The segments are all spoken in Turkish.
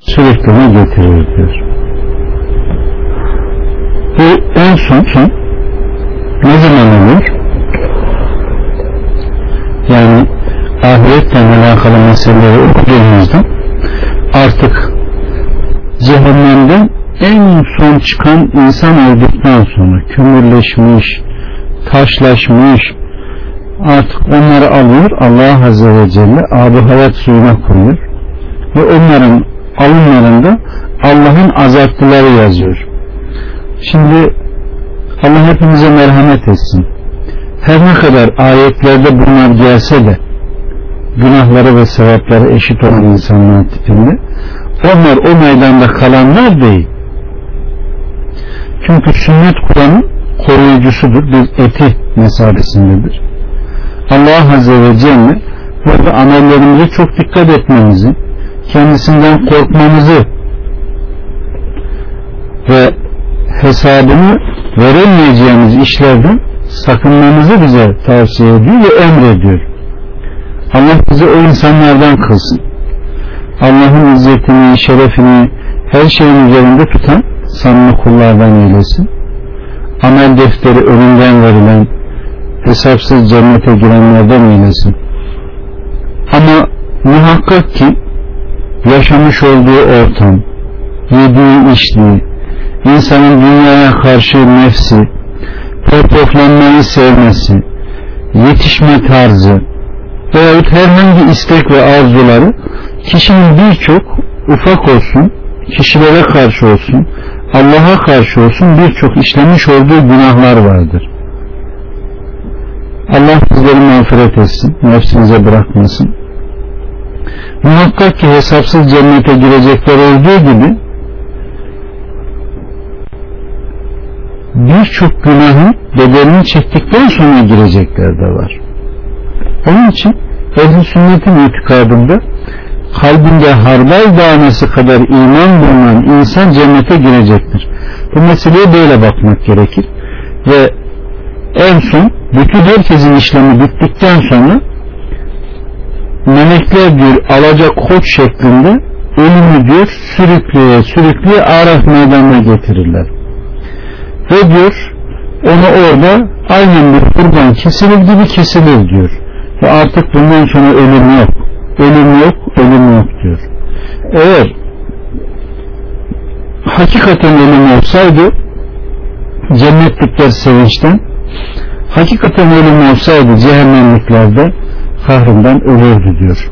sürekleme getirir diyor. Bu en son, son ne zaman olur? Yani ahiretle alakalı meseleleri okuduğumuzda artık cehennemden en son çıkan insan olduktan sonra kömürleşmiş, taşlaşmış artık onları alıyor Allah Azze ve Celle abu hayat suyuna koyuyor ve onların alınlarında Allah'ın azalttıları yazıyor. Şimdi Allah hepimize merhamet etsin. Her ne kadar ayetlerde bunlar gelse de günahları ve sevapları eşit olan insanlar tipinde onlar o meydanda kalanlar değil. Çünkü sünnet Kur'an'ın koruyucusudur. Bir eti mesabesindedir. Allah Azze ve Celle burada amellerimize çok dikkat etmemizi, kendisinden korkmamızı ve hesabını veremeyeceğimiz işlerden sakınmamızı bize tavsiye ediyor ve emrediyor. Allah bizi o insanlardan kılsın. Allah'ın izzetini, şerefini her şeyin üzerinde tutan samimi kullardan eylesin. Amel defteri önünden verilen hesapsız cennete girenlerden eylesin. Ama muhakkak ki yaşamış olduğu ortam, yediği içtiği, insanın dünyaya karşı nefsi, portoflanmayı sevmesi, yetişme tarzı veyahut herhangi istek ve arzuları kişinin birçok ufak olsun, kişilere karşı olsun, Allah'a karşı olsun birçok işlemiş olduğu günahlar vardır. Allah bizleri mağfiret etsin, nefsinize bırakmasın. Muhakkak ki hesapsız cennete girecekler olduğu gibi birçok günahın bedelini çektikten sonra girecekler de var. Onun için ehl sünnetin itikadında kalbinde hardal tanesi kadar iman bulunan insan cennete girecektir. Bu meseleye böyle bakmak gerekir. Ve en son bütün herkesin işlemi bittikten sonra melekler diyor alacak koç şeklinde ölümü diyor sürükleye sürükleye Araf meydanına getirirler. Ve diyor onu orada aynen bir kurban kesilir gibi kesilir diyor. Ve artık bundan sonra ölüm yok. Ölüm yok, ölüm yok diyor. Eğer hakikaten ölüm olsaydı cennetlikler sevinçten hakikaten ölüm olsaydı cehennemliklerde kahrından ölürdü diyor.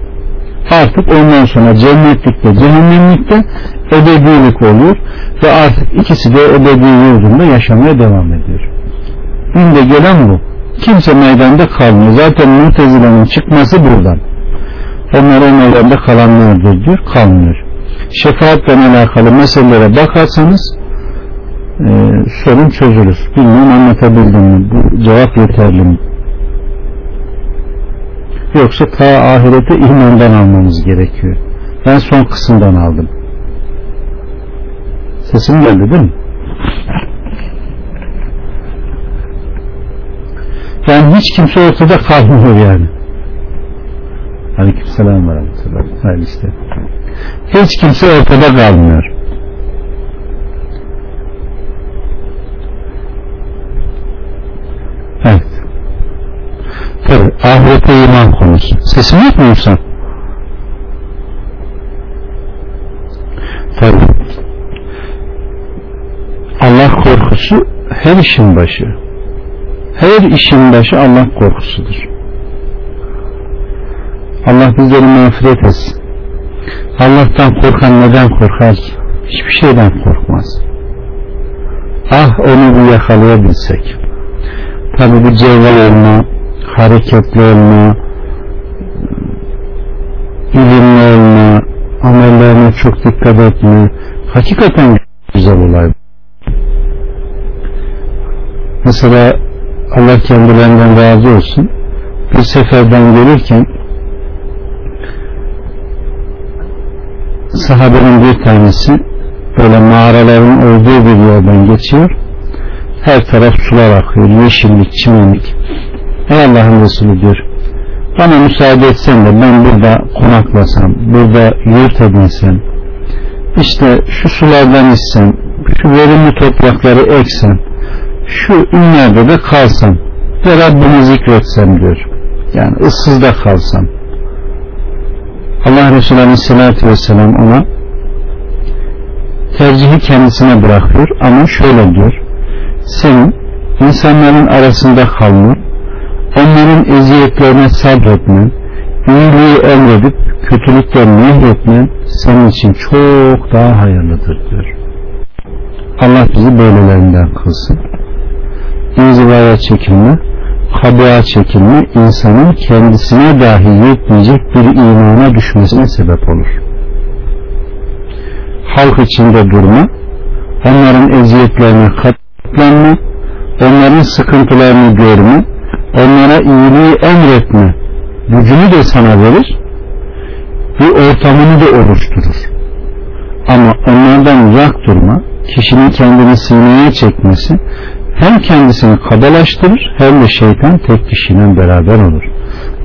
Artık ondan sonra cennetlikte cehennemlikte ebedilik oluyor ve artık ikisi de ebedi yurdunda yaşamaya devam ediyor. Günde gelen bu. Kimse meydanda kalmıyor. Zaten mutezilenin çıkması buradan. Onlar o meydanda kalanlardır diyor. Kalmıyor. Şefaatle alakalı meselelere bakarsanız e, sorun çözülür. Bilmiyorum anlatabildim mi? Bu cevap yeterli mi? Yoksa ta ahirete imandan almamız gerekiyor. Ben son kısımdan aldım. Sesim geldi değil mi? Yani hiç kimse ortada kalmıyor yani. Aleyküm selam ve rahmetullah. işte. Hiç kimse ortada kalmıyor. Evet. Tabi ahirete iman konusu. Sesimi yapmıyorsan. Tabi. Allah korkusu her işin başı. Her işin başı Allah korkusudur. Allah bizleri mağfiret etsin. Allah'tan korkan neden korkar? Hiçbir şeyden korkmaz. Ah onu bir yakalayabilsek. Tabi bu cevval olma, hareketli olma, amellerine çok dikkat etme, hakikaten güzel olay. Mesela Allah kendilerinden razı olsun. Bir seferden gelirken sahabenin bir tanesi böyle mağaraların olduğu bir yerden geçiyor. Her taraf sular akıyor. Yeşillik, çimenlik. Ey Allah'ın Resulü diyor. bana müsaade etsen de ben burada konaklasam, burada yurt edinsem, işte şu sulardan içsem, şu verimli toprakları eksem, şu ünlerde de kalsam ve Rabbimi zikretsem diyor. Yani ıssızda kalsam. Allah Resulü Aleyhisselatü Vesselam ona tercihi kendisine bırakıyor ama şöyle diyor senin insanların arasında kalman onların eziyetlerine sabretmen iyiliği emredip kötülükten nehretmen senin için çok daha hayırlıdır diyor. Allah bizi böylelerinden kılsın. İnzivaya çekilme kabuğa çekilme insanın kendisine dahi yetmeyecek bir imana düşmesine sebep olur. Halk içinde durma, onların eziyetlerine katlanma, onların sıkıntılarını görme, onlara iyiliği emretme gücünü de sana verir, bir ortamını da oluşturur. Ama onlardan uzak durma, kişinin kendini sineye çekmesi hem kendisini kabalaştırır hem de şeytan tek kişinin beraber olur.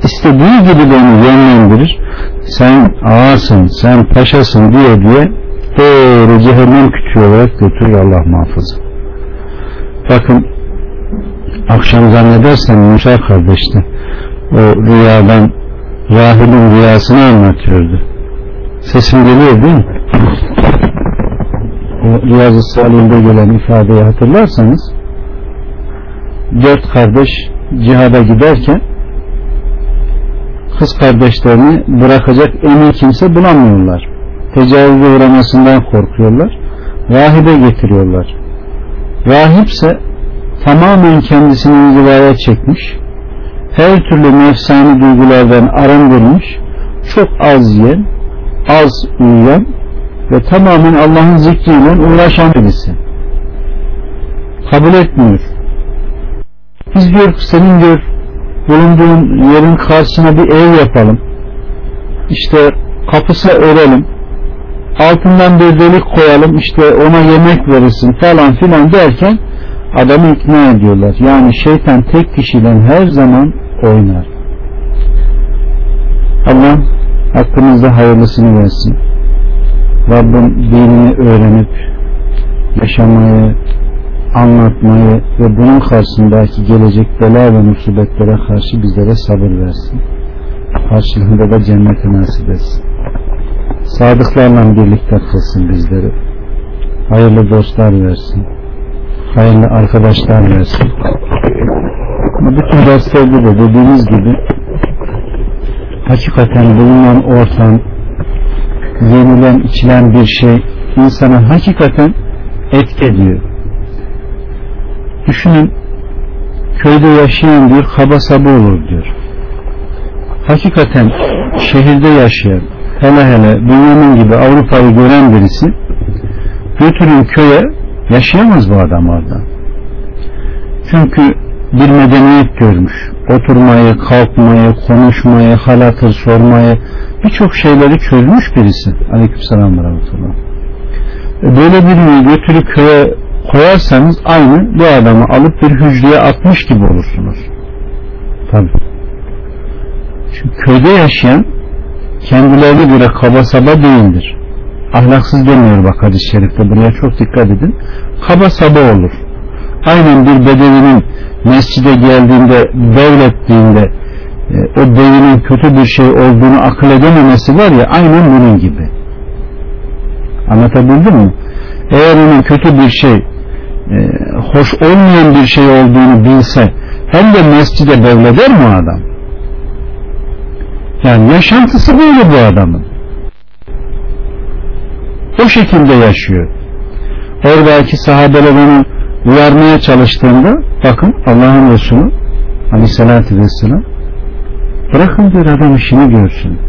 İstediği gibi de onu yönlendirir. Sen ağasın, sen paşasın diye diye doğru cehennem kütüğü olarak götürür Allah muhafaza. Bakın akşam zannedersen Musa kardeşte o rüyadan rahibin rüyasını anlatıyordu. Sesim geliyor değil mi? O Riyazu Salih'de gelen ifadeyi hatırlarsanız dört kardeş cihada giderken kız kardeşlerini bırakacak emin kimse bulamıyorlar tecavüze uğramasından korkuyorlar. Rahibe getiriyorlar. Rahipse tamamen kendisini inzivaya çekmiş. Her türlü nefsani duygulardan arındırmış. Çok az yiyen, az uyuyan ve tamamen Allah'ın zikriyle uğraşan birisi. Kabul etmiyor. Biz diyor senin diyor bulunduğun yerin karşısına bir ev yapalım. İşte kapısı örelim altından bir delik koyalım işte ona yemek verirsin falan filan derken adamı ikna ediyorlar. Yani şeytan tek kişiden her zaman oynar. Allah hakkımızda hayırlısını versin. Rabbim dinini öğrenip yaşamayı, anlatmayı ve bunun karşısındaki gelecek bela ve musibetlere karşı bizlere sabır versin. Karşılığında da cenneti nasip etsin sadıklarla birlikte kılsın bizleri. Hayırlı dostlar versin. Hayırlı arkadaşlar versin. Bütün derslerde de dediğimiz gibi hakikaten bulunan ortam yenilen içilen bir şey insana hakikaten etki ediyor. Düşünün köyde yaşayan bir kaba sabı olur diyor. Hakikaten şehirde yaşayan hele hele dünyanın gibi Avrupa'yı gören birisi götürün köye yaşayamaz bu adam orada. Çünkü bir medeniyet görmüş. Oturmayı, kalkmayı, konuşmayı, halatır sormayı birçok şeyleri çözmüş birisi. Aleykümselam ve rahmetullah. Böyle birini götürüp köye koyarsanız aynı bu adamı alıp bir hücreye atmış gibi olursunuz. Tabi. Çünkü köyde yaşayan kendilerine göre kaba saba değildir. Ahlaksız demiyor bak hadis-i şerifte buraya çok dikkat edin. Kaba saba olur. Aynen bir bedevinin mescide geldiğinde devlettiğinde e, o devinin kötü bir şey olduğunu akıl edememesi var ya aynen bunun gibi. Anlatabildim mi? Eğer onun kötü bir şey e, hoş olmayan bir şey olduğunu bilse hem de mescide devleder mi adam? Yani yaşantısı böyle bu adamın. O şekilde yaşıyor. Oradaki sahabeler onu uyarmaya çalıştığında bakın Allah'ın Resulü aleyhissalatü vesselam bırakın diyor adam işini görsün.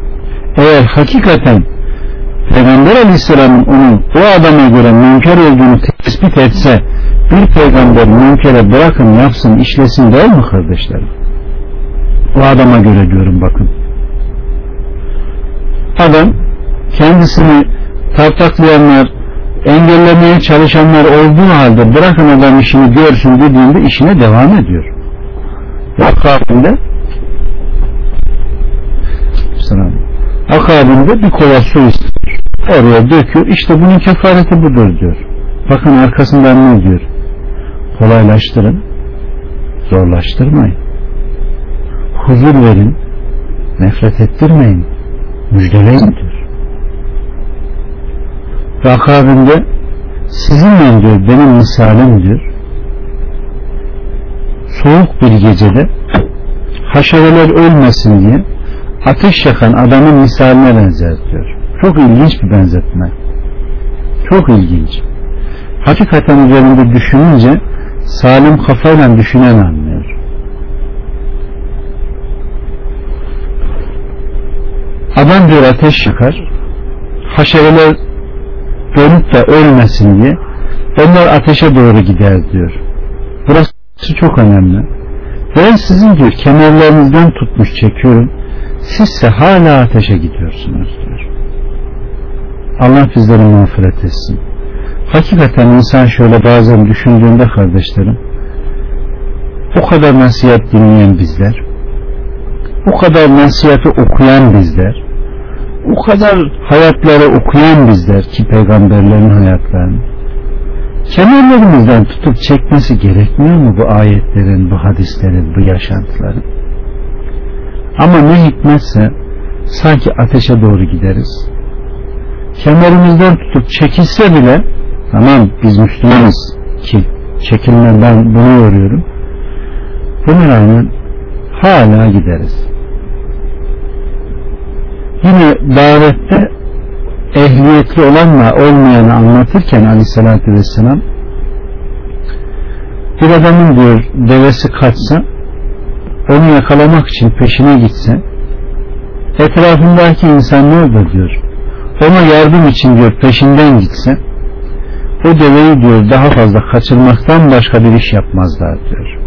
Eğer hakikaten Peygamber aleyhisselamın onun o adama göre münker olduğunu tespit etse bir peygamber münkere bırakın yapsın işlesin değil mi kardeşlerim? O adama göre diyorum bakın adam kendisini tartaklayanlar engellemeye çalışanlar olduğu halde bırakın adam işini görsün dediğinde işine devam ediyor. Aleyhisselam. Akabinde bir kova su istiyor. Oraya döküyor. İşte bunun kefareti budur diyor. Bakın arkasından ne diyor? Kolaylaştırın. Zorlaştırmayın. Huzur verin. Nefret ettirmeyin. Müjdeleyin diyor. Ve akabinde sizinle diyor benim misalim diyor soğuk bir gecede haşereler ölmesin diye ateş yakan adamın misaline benzer diyor. Çok ilginç bir benzetme. Çok ilginç. Hakikaten üzerinde düşününce salim kafayla düşünen anlıyor. Adam diyor ateş yakar. Haşereler dönüp de ölmesin diye onlar ateşe doğru gider diyor. Burası çok önemli. Ben sizin diyor kemerlerinizden tutmuş çekiyorum. Sizse hala ateşe gidiyorsunuz diyor. Allah bizleri mağfiret etsin. Hakikaten insan şöyle bazen düşündüğünde kardeşlerim o kadar nasihat dinleyen bizler o kadar nasihati okuyan bizler o kadar hayatları okuyan bizler ki peygamberlerin hayatlarını kemerlerimizden tutup çekmesi gerekmiyor mu bu ayetlerin, bu hadislerin, bu yaşantıların? Ama ne hikmetse sanki ateşe doğru gideriz. Kemerimizden tutup çekilse bile tamam biz Müslümanız ki çekilme ben bunu yoruyorum. Buna rağmen hala gideriz. Yine davette ehliyetli olanla olmayanı anlatırken aleyhissalatü vesselam bir adamın diyor devesi kaçsa onu yakalamak için peşine gitse etrafındaki insanlar da diyor ona yardım için diyor peşinden gitse o deveyi diyor daha fazla kaçırmaktan başka bir iş yapmazlar diyor.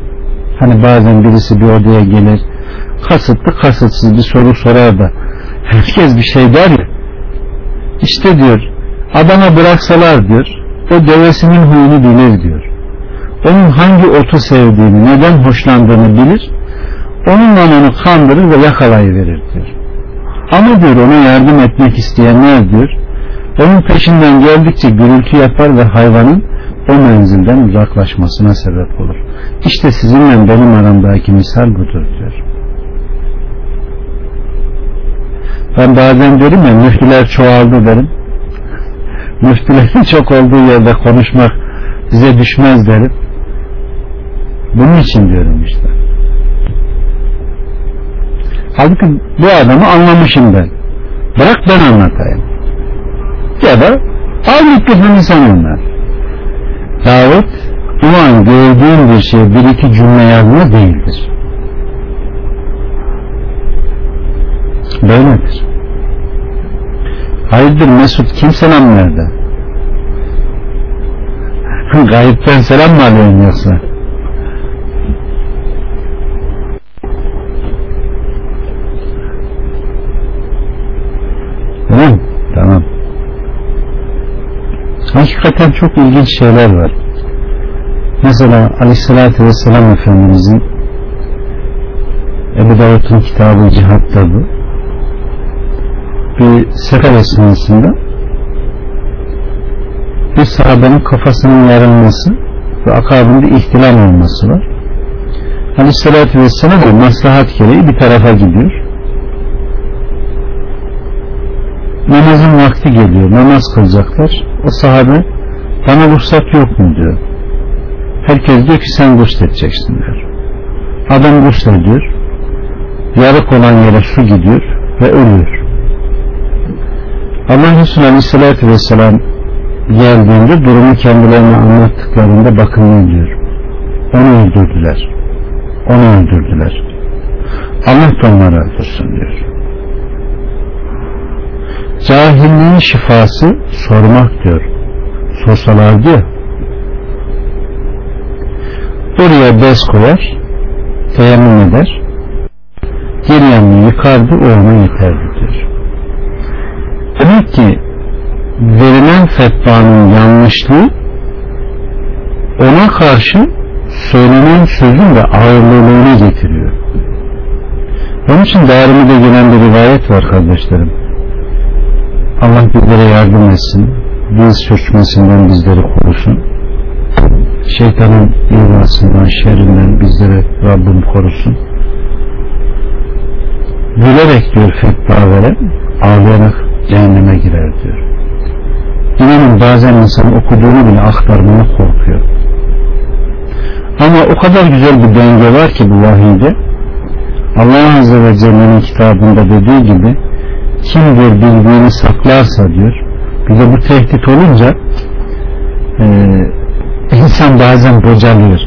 Hani bazen birisi bir odaya gelir kasıtlı kasıtsız bir soru sorar da herkes bir şey der ya işte diyor adama bıraksalar diyor o devesinin huyunu bilir diyor. Onun hangi otu sevdiğini, neden hoşlandığını bilir. Onunla onu kandırır ve yakalayıverir diyor. Ama diyor ona yardım etmek isteyenler diyor onun peşinden geldikçe gürültü yapar ve hayvanın o menzilden uzaklaşmasına sebep olur. İşte sizinle benim aramdaki misal budur diyor. Ben bazen derim ya müftüler çoğaldı derim. Müftülerin çok olduğu yerde konuşmak bize düşmez derim. Bunun için diyorum işte. Halbuki bu adamı anlamışım ben. Bırak ben anlatayım. Ya da al mikrofonu sen anlat. Davet o an gördüğün bir şey bir iki cümle yazma değildir. Böyledir. Hayırdır Mesut kim selam verdi? Gayipten selam mı alıyorsun yoksa? Tamam, tamam. Hakikaten çok ilginç şeyler var. Mesela Aleyhisselatü Vesselam Efendimizin Ebu Davud'un kitabı Cihat'ta bu bir sefer esnasında bir sahabenin kafasının yarılması ve akabinde ihtilal olması var. Aleyhissalatü Vesselam da maslahat gereği bir tarafa gidiyor. Namazın vakti geliyor. Namaz kılacaklar. O sahabe bana ruhsat yok mu diyor. Herkes diyor ki sen edeceksin diyor. Adam ediyor. Yarık olan yere su gidiyor ve ölüyor. Allah Resulü Aleyhisselatü Vesselam geldiğinde durumu kendilerine anlattıklarında bakın diyor. Onu öldürdüler. Onu öldürdüler. Allah da onları öldürsün diyor. Cahilliğin şifası sormak diyor. Sorsalardı ya oraya bez koyar teyemmüm eder geri yanını yıkardı o ona diyor. Demek ki verilen fetvanın yanlışlığı ona karşı söylenen sözün de ağırlığını getiriyor. Onun için de gelen bir rivayet var kardeşlerim. Allah bizlere yardım etsin. Biz sürçmesinden bizleri korusun. Şeytanın ivasından, şerrinden bizleri Rabbim korusun. Gülerek diyor fetva veren, ağlayarak cehenneme girer diyor. İnanın bazen insan okuduğunu bile aktarmaya korkuyor. Ama o kadar güzel bir denge var ki bu vahiyde Allah Azze ve Celle'nin kitabında dediği gibi kim diyor bildiğini saklarsa diyor bir de bu tehdit olunca e, insan bazen bocalıyor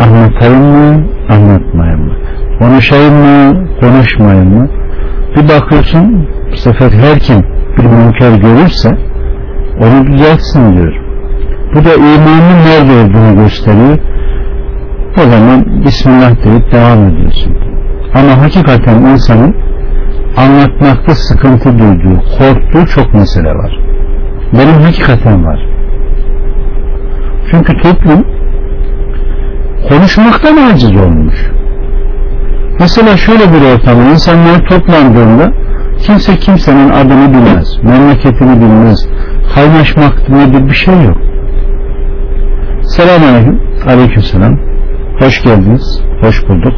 anlatayım mı anlatmayayım mı konuşayım mı konuşmayayım mı bir bakıyorsun bu sefer her kim bir münker görürse onu düzeltsin diyor bu da imanın nerede olduğunu gösteriyor o zaman Bismillah deyip devam ediyorsun ama hakikaten insanın anlatmakta sıkıntı duyduğu, korktuğu çok mesele var. Benim hakikaten var. Çünkü toplum konuşmaktan aciz olmuş. Mesela şöyle bir ortam, insanlar toplandığında kimse kimsenin adını bilmez, memleketini bilmez, kaynaşmak nedir bir şey yok. Selamun Aleyküm. Aleyküm selam. Hoş geldiniz. Hoş bulduk.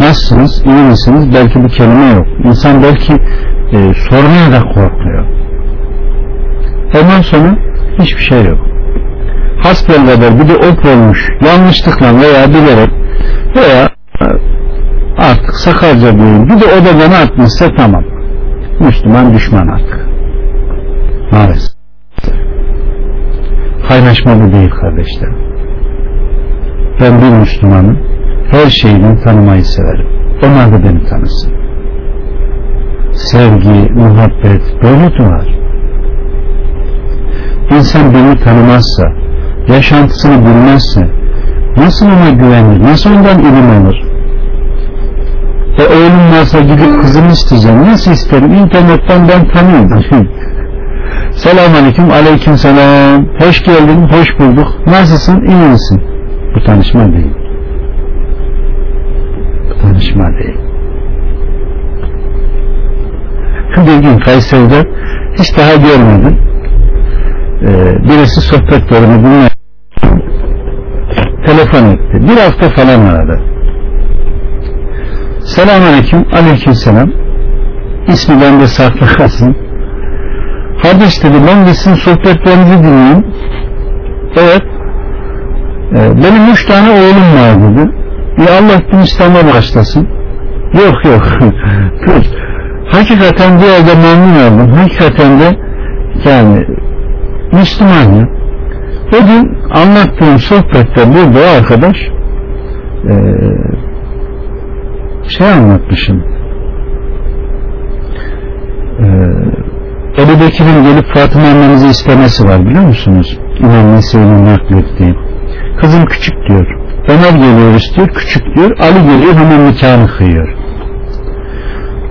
Nasılsınız? İyi misiniz? Belki bu kelime yok. İnsan belki e, sormaya da korkuyor. Ondan sonra hiçbir şey yok. Hasbelkader bir de ot olmuş yanlışlıkla veya bilerek veya artık sakarca değil bir de odadan atmışsa tamam. Müslüman düşman artık. Maalesef. Kaynaşma bu değil kardeşlerim. Ben bir Müslümanım her şeyini tanımayı severim. Onlar da beni tanısın. Sevgi, muhabbet böyle doğar. İnsan beni tanımazsa, yaşantısını bilmezse, nasıl ona güvenir, nasıl ondan ilim alır? E oğlum varsa gidip kızımı isteyeceğim. Nasıl isterim? İnternetten ben tanıyorum. Selamun Aleyküm, Aleyküm Selam. Hoş geldin, hoş bulduk. Nasılsın, iyi misin? Bu tanışma değil tanışma değil. Bir gün Kayseri'de hiç daha görmedim. Ee, birisi sohbetlerimi dinle telefon etti. Bir hafta falan aradı. Selamun Aleyküm. Aleyküm selam. İsmi bende saklı kalsın. Kardeş dedi ben de sizin sohbetlerinizi dinleyeyim. Evet. Ee, benim üç tane oğlum var dedi. Ya Allah din İslam'a başlasın. Yok yok. Hakikaten bir yerde memnun oldum. Hakikaten de yani Müslüman O gün anlattığım sohbette burada arkadaş e, şey anlatmışım. E, Ebu Bekir'in gelip Fatıma annemizi istemesi var biliyor musunuz? İmam Nese'nin naklettiği. Kızım küçük diyor. Ömer geliyor istiyor, küçük diyor. Ali geliyor hemen nikahını kıyıyor.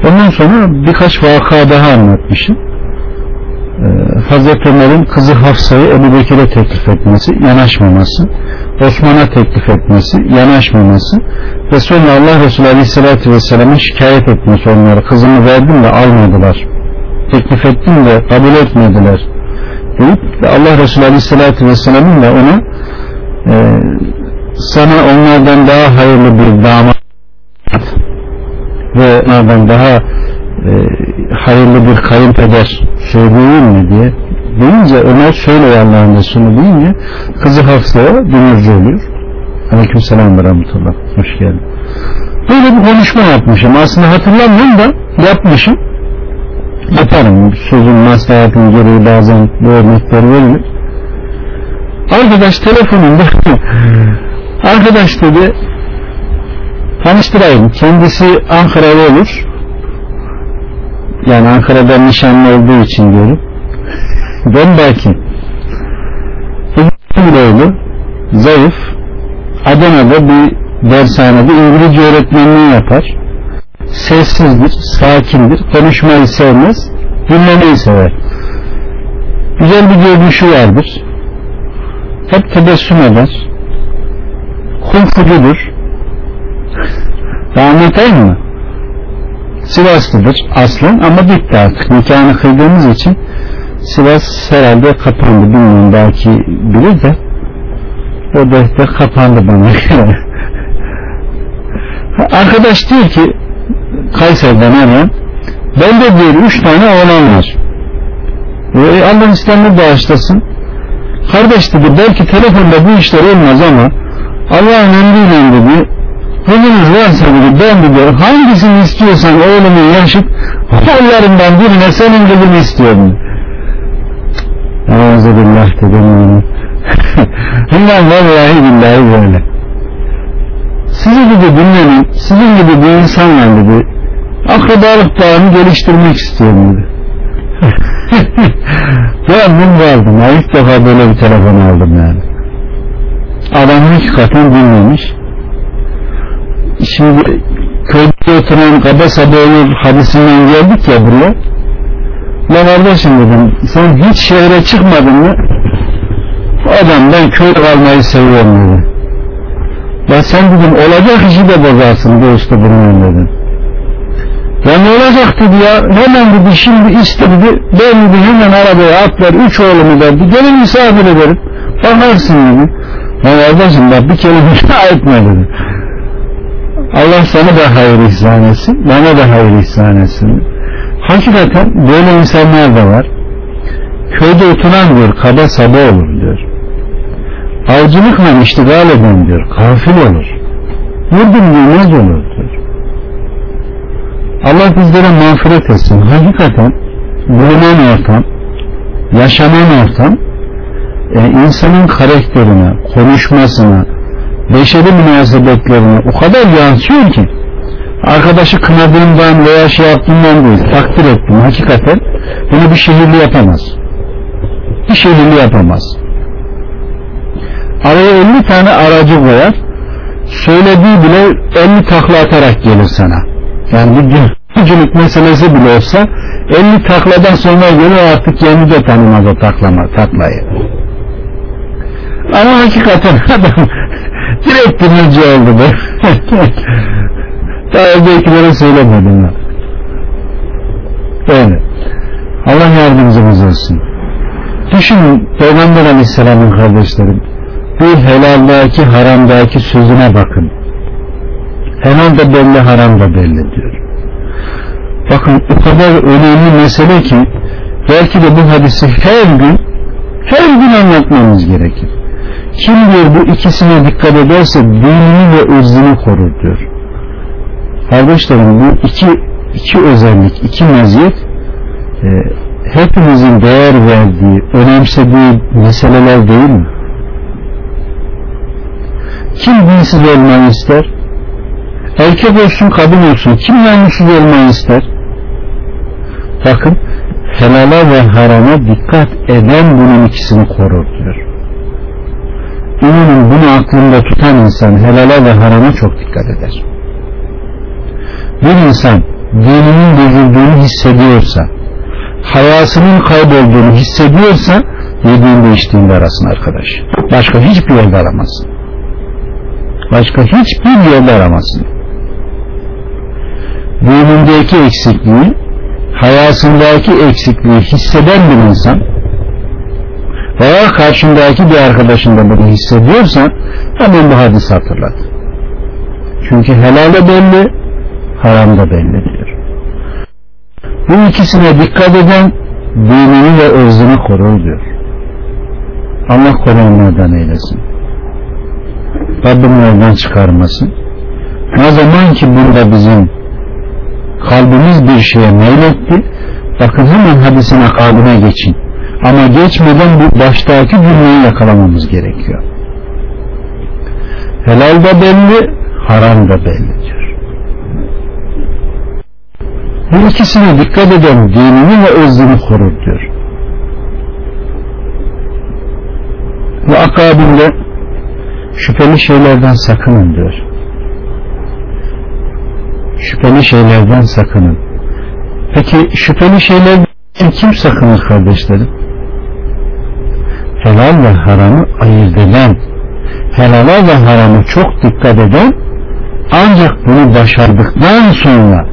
Ondan sonra birkaç vaka daha anlatmışım. Ee, Hazreti Ömer'in kızı Hafsa'yı Ebu Bekir'e teklif etmesi, yanaşmaması, Osman'a teklif etmesi, yanaşmaması ve sonra Allah Resulü Aleyhisselatü Vesselam'a şikayet etmesi onları. Kızımı verdim de almadılar. Teklif ettim de kabul etmediler. Deyip Allah Resulü Aleyhisselatü Vesselam'ın da ona e, sana onlardan daha hayırlı bir damat ve onlardan daha e, hayırlı bir kayınpeder söyleyeyim mi diye deyince Ömer şöyle Allah'ın Resulü deyince kızı Hafsa'ya dönürcü oluyor. Aleyküm selam ve rahmetullah. Hoş geldin. Böyle bir konuşma yapmışım. Aslında hatırlamıyorum da yapmışım. Yaparım. Sözün maslahatın gereği bazen bu örnekler verilir. Arkadaş telefonunda Arkadaş dedi tanıştırayım. Kendisi Ankaralı olur. Yani Ankara'da nişanlı olduğu için diyorum. Ben belki İbrahimoğlu zayıf Adana'da bir dershanede İngilizce öğretmenliği yapar. Sessizdir, sakindir, konuşmayı sevmez, dinlemeyi sever. Güzel bir görünüşü vardır. Hep tebessüm eder kung fucudur. Ben anlatayım mı? Sivaslıdır aslen ama bitti artık. Nikahını kıydığımız için Sivas herhalde kapandı. Bilmiyorum belki bilir de o defter kapandı bana. Arkadaş diyor ki Kayseri'den arayan bende diyor üç tane oğlan var. E, Allah İslam'ı bağışlasın. Kardeş dedi belki telefonda bu işler olmaz ama Allah'ın emriyle dedi Kızınız varsa dedi ben dedi hangisini istiyorsan oğlumun yaşıp onlarından birine senin kızını istiyorum. Euzubillah dedim onu. Bundan vallahi billahi böyle. Sizi gibi dinlenin, sizin gibi bir insanla dedi akrabalık bağını geliştirmek istiyorum dedi. ben bunu aldım. Ya ilk defa böyle bir telefon aldım yani. Adam hakikaten dinlemiş. Şimdi köyde oturan kaba sabah olur hadisinden geldik ya buraya. La kardeşim dedim sen hiç şehre çıkmadın mı? Adam ben köyde kalmayı seviyorum dedi. Ya sen dedim olacak işi de bozarsın bu usta bunun dedim. Ya ne olacak dedi ya hemen dedi şimdi iste dedi ben dedi hemen arabaya atlar üç oğlumu verdi gelin misafir ederim bakarsın dedi. Ya kardeşim bak bir kelime daha etme dedi. Allah sana da hayır ihsan etsin bana da hayır ihsan etsin. Hakikaten böyle insanlar da var. Köyde oturan diyor kaba saba olur diyor. Avcılıkla iştigal eden diyor kafil olur. Vurdum bilmez olur diyor. Allah bizlere mağfiret etsin. Hakikaten bulunan ortam, yaşanan ortam e, insanın karakterine, konuşmasına, beşeri münasebetlerine o kadar yansıyor ki arkadaşı kınadığımdan veya şey yaptığımdan değil takdir ettim. Hakikaten bunu bir şehirli yapamaz. Bir şehirli yapamaz. Araya 50 tane aracı koyar. Söylediği bile 50 takla atarak gelir sana. Yani bir gücülük meselesi bile olsa 50 takladan sonra gelir artık kendi de tanımaz o taklama, taklayı. Ama hakikaten adam direkt dinleyici oldu be daha evdekilere söylemedim ben. Öyle. Allah yardımcımız olsun. Düşünün Peygamber Aleyhisselam'ın kardeşlerim bu helaldaki haramdaki sözüne bakın. Helal da belli haram da belli diyor. Bakın o kadar önemli mesele ki belki de bu hadisi her gün her gün anlatmamız gerekir. Kim diyor bu ikisine dikkat ederse dinini ve ırzını korur diyor kardeşlerim bu iki, iki özellik iki meziyet e, hepimizin değer verdiği önemsediği meseleler değil mi? Kim dinsiz olmayı ister? Erkek olsun kadın olsun kim namussuz olmayı ister? Bakın helala ve harama dikkat eden bunun ikisini korur diyor. İnanın bunu aklında tutan insan helala ve harama çok dikkat eder bir insan dininin bozulduğunu hissediyorsa hayasının kaybolduğunu hissediyorsa yediğinde içtiğinde arasın arkadaş. Başka hiçbir yolda aramazsın. Başka hiçbir yolda aramazsın. Dinindeki eksikliği hayasındaki eksikliği hisseden bir insan veya karşındaki bir arkadaşında bunu hissediyorsa hemen bu hadis hatırlat. Çünkü helal de belli haram da belli diyor. Bu ikisine dikkat eden dinini ve ırzını korur diyor. Allah koruyanlardan eylesin. Rabbim yoldan çıkarmasın. Ne zaman ki burada bizim kalbimiz bir şeye meyletti bakın hemen hadisine kalbine geçin. Ama geçmeden bu baştaki cümleyi yakalamamız gerekiyor. Helal da belli haram da belli diyor bu ikisine dikkat eden dinini ve ırzını korur diyor. Ve akabinde şüpheli şeylerden sakının diyor. Şüpheli şeylerden sakının. Peki şüpheli şeylerden kim sakınır kardeşlerim? Helal ve haramı ayırt eden helala ve haramı çok dikkat eden ancak bunu başardıktan sonra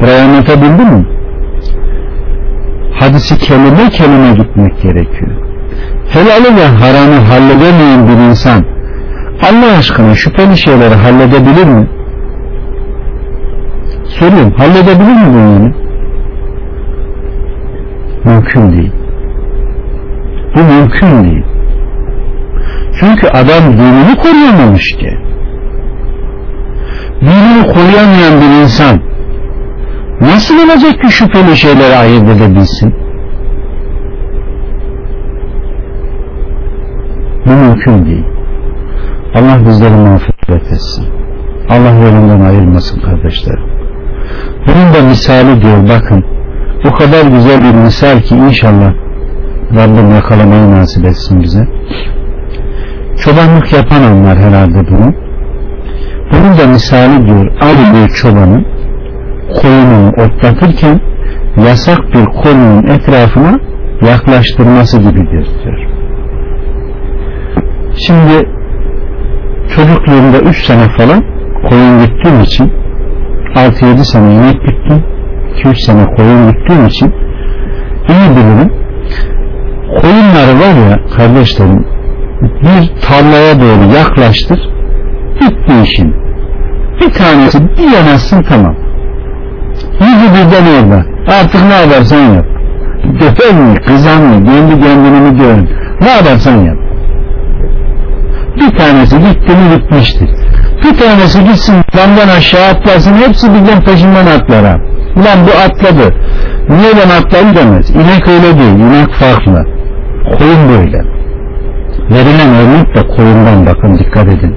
Burayı anlatabildim mi? Hadisi kelime kelime gitmek gerekiyor. Helali ve haramı halledemeyen bir insan Allah aşkına şüpheli şeyleri halledebilir mi? Soruyorum halledebilir mi bunu? Mümkün değil. Bu mümkün değil. Çünkü adam dinini koruyamamış ki. Dinini koruyamayan bir insan nasıl olacak ki şüpheli şeyleri ayırt edebilsin? Bu mümkün değil. Allah bizleri mağfiret etsin. Allah yolundan ayırmasın kardeşlerim. Bunun da misali diyor bakın. O kadar güzel bir misal ki inşallah Rabbim yakalamayı nasip etsin bize. Çobanlık yapan anlar herhalde bunu. Bunun da misali diyor Ali bir çobanın koyununu otlatırken yasak bir konunun etrafına yaklaştırması gibidir diyor. Şimdi çocukluğumda 3 sene falan koyun gittiğim için 6-7 sene inek gittim 2-3 sene koyun gittiğim için iyi bilirim. Koyunları var ya kardeşlerim bir tarlaya doğru yaklaştır bitti işin. Bir tanesi bir yanaşsın tamam yüzü birden orada artık ne yaparsan yap. Döper mi kızan mı kendi kendini mi dövün ne yaparsan yap. Bir tanesi gitti mi bitmiştir. Bir tanesi gitsin damdan aşağı atlasın hepsi birden peşinden atlar ulan bu atladı. Niye ben atladım demez. İnek öyle değil inek farklı. Koyun böyle. Verilen örnek de koyundan bakın dikkat edin.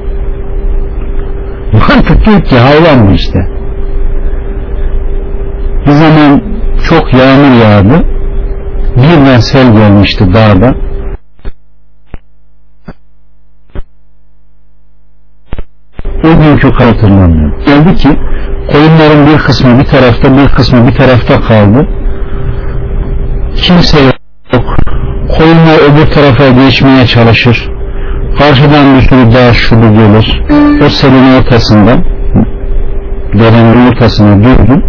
Mantık yok ki hayvan mı işte bir zaman çok yağmur yağdı. Birden sel gelmişti dağda. O günkü hatırlamıyorum. Geldi ki koyunların bir kısmı bir tarafta bir kısmı bir tarafta kaldı. Kimse yok. Koyunlar öbür tarafa geçmeye çalışır. Karşıdan bir sürü dağ şubu gelir. O selin ortasında derenin ortasına durdum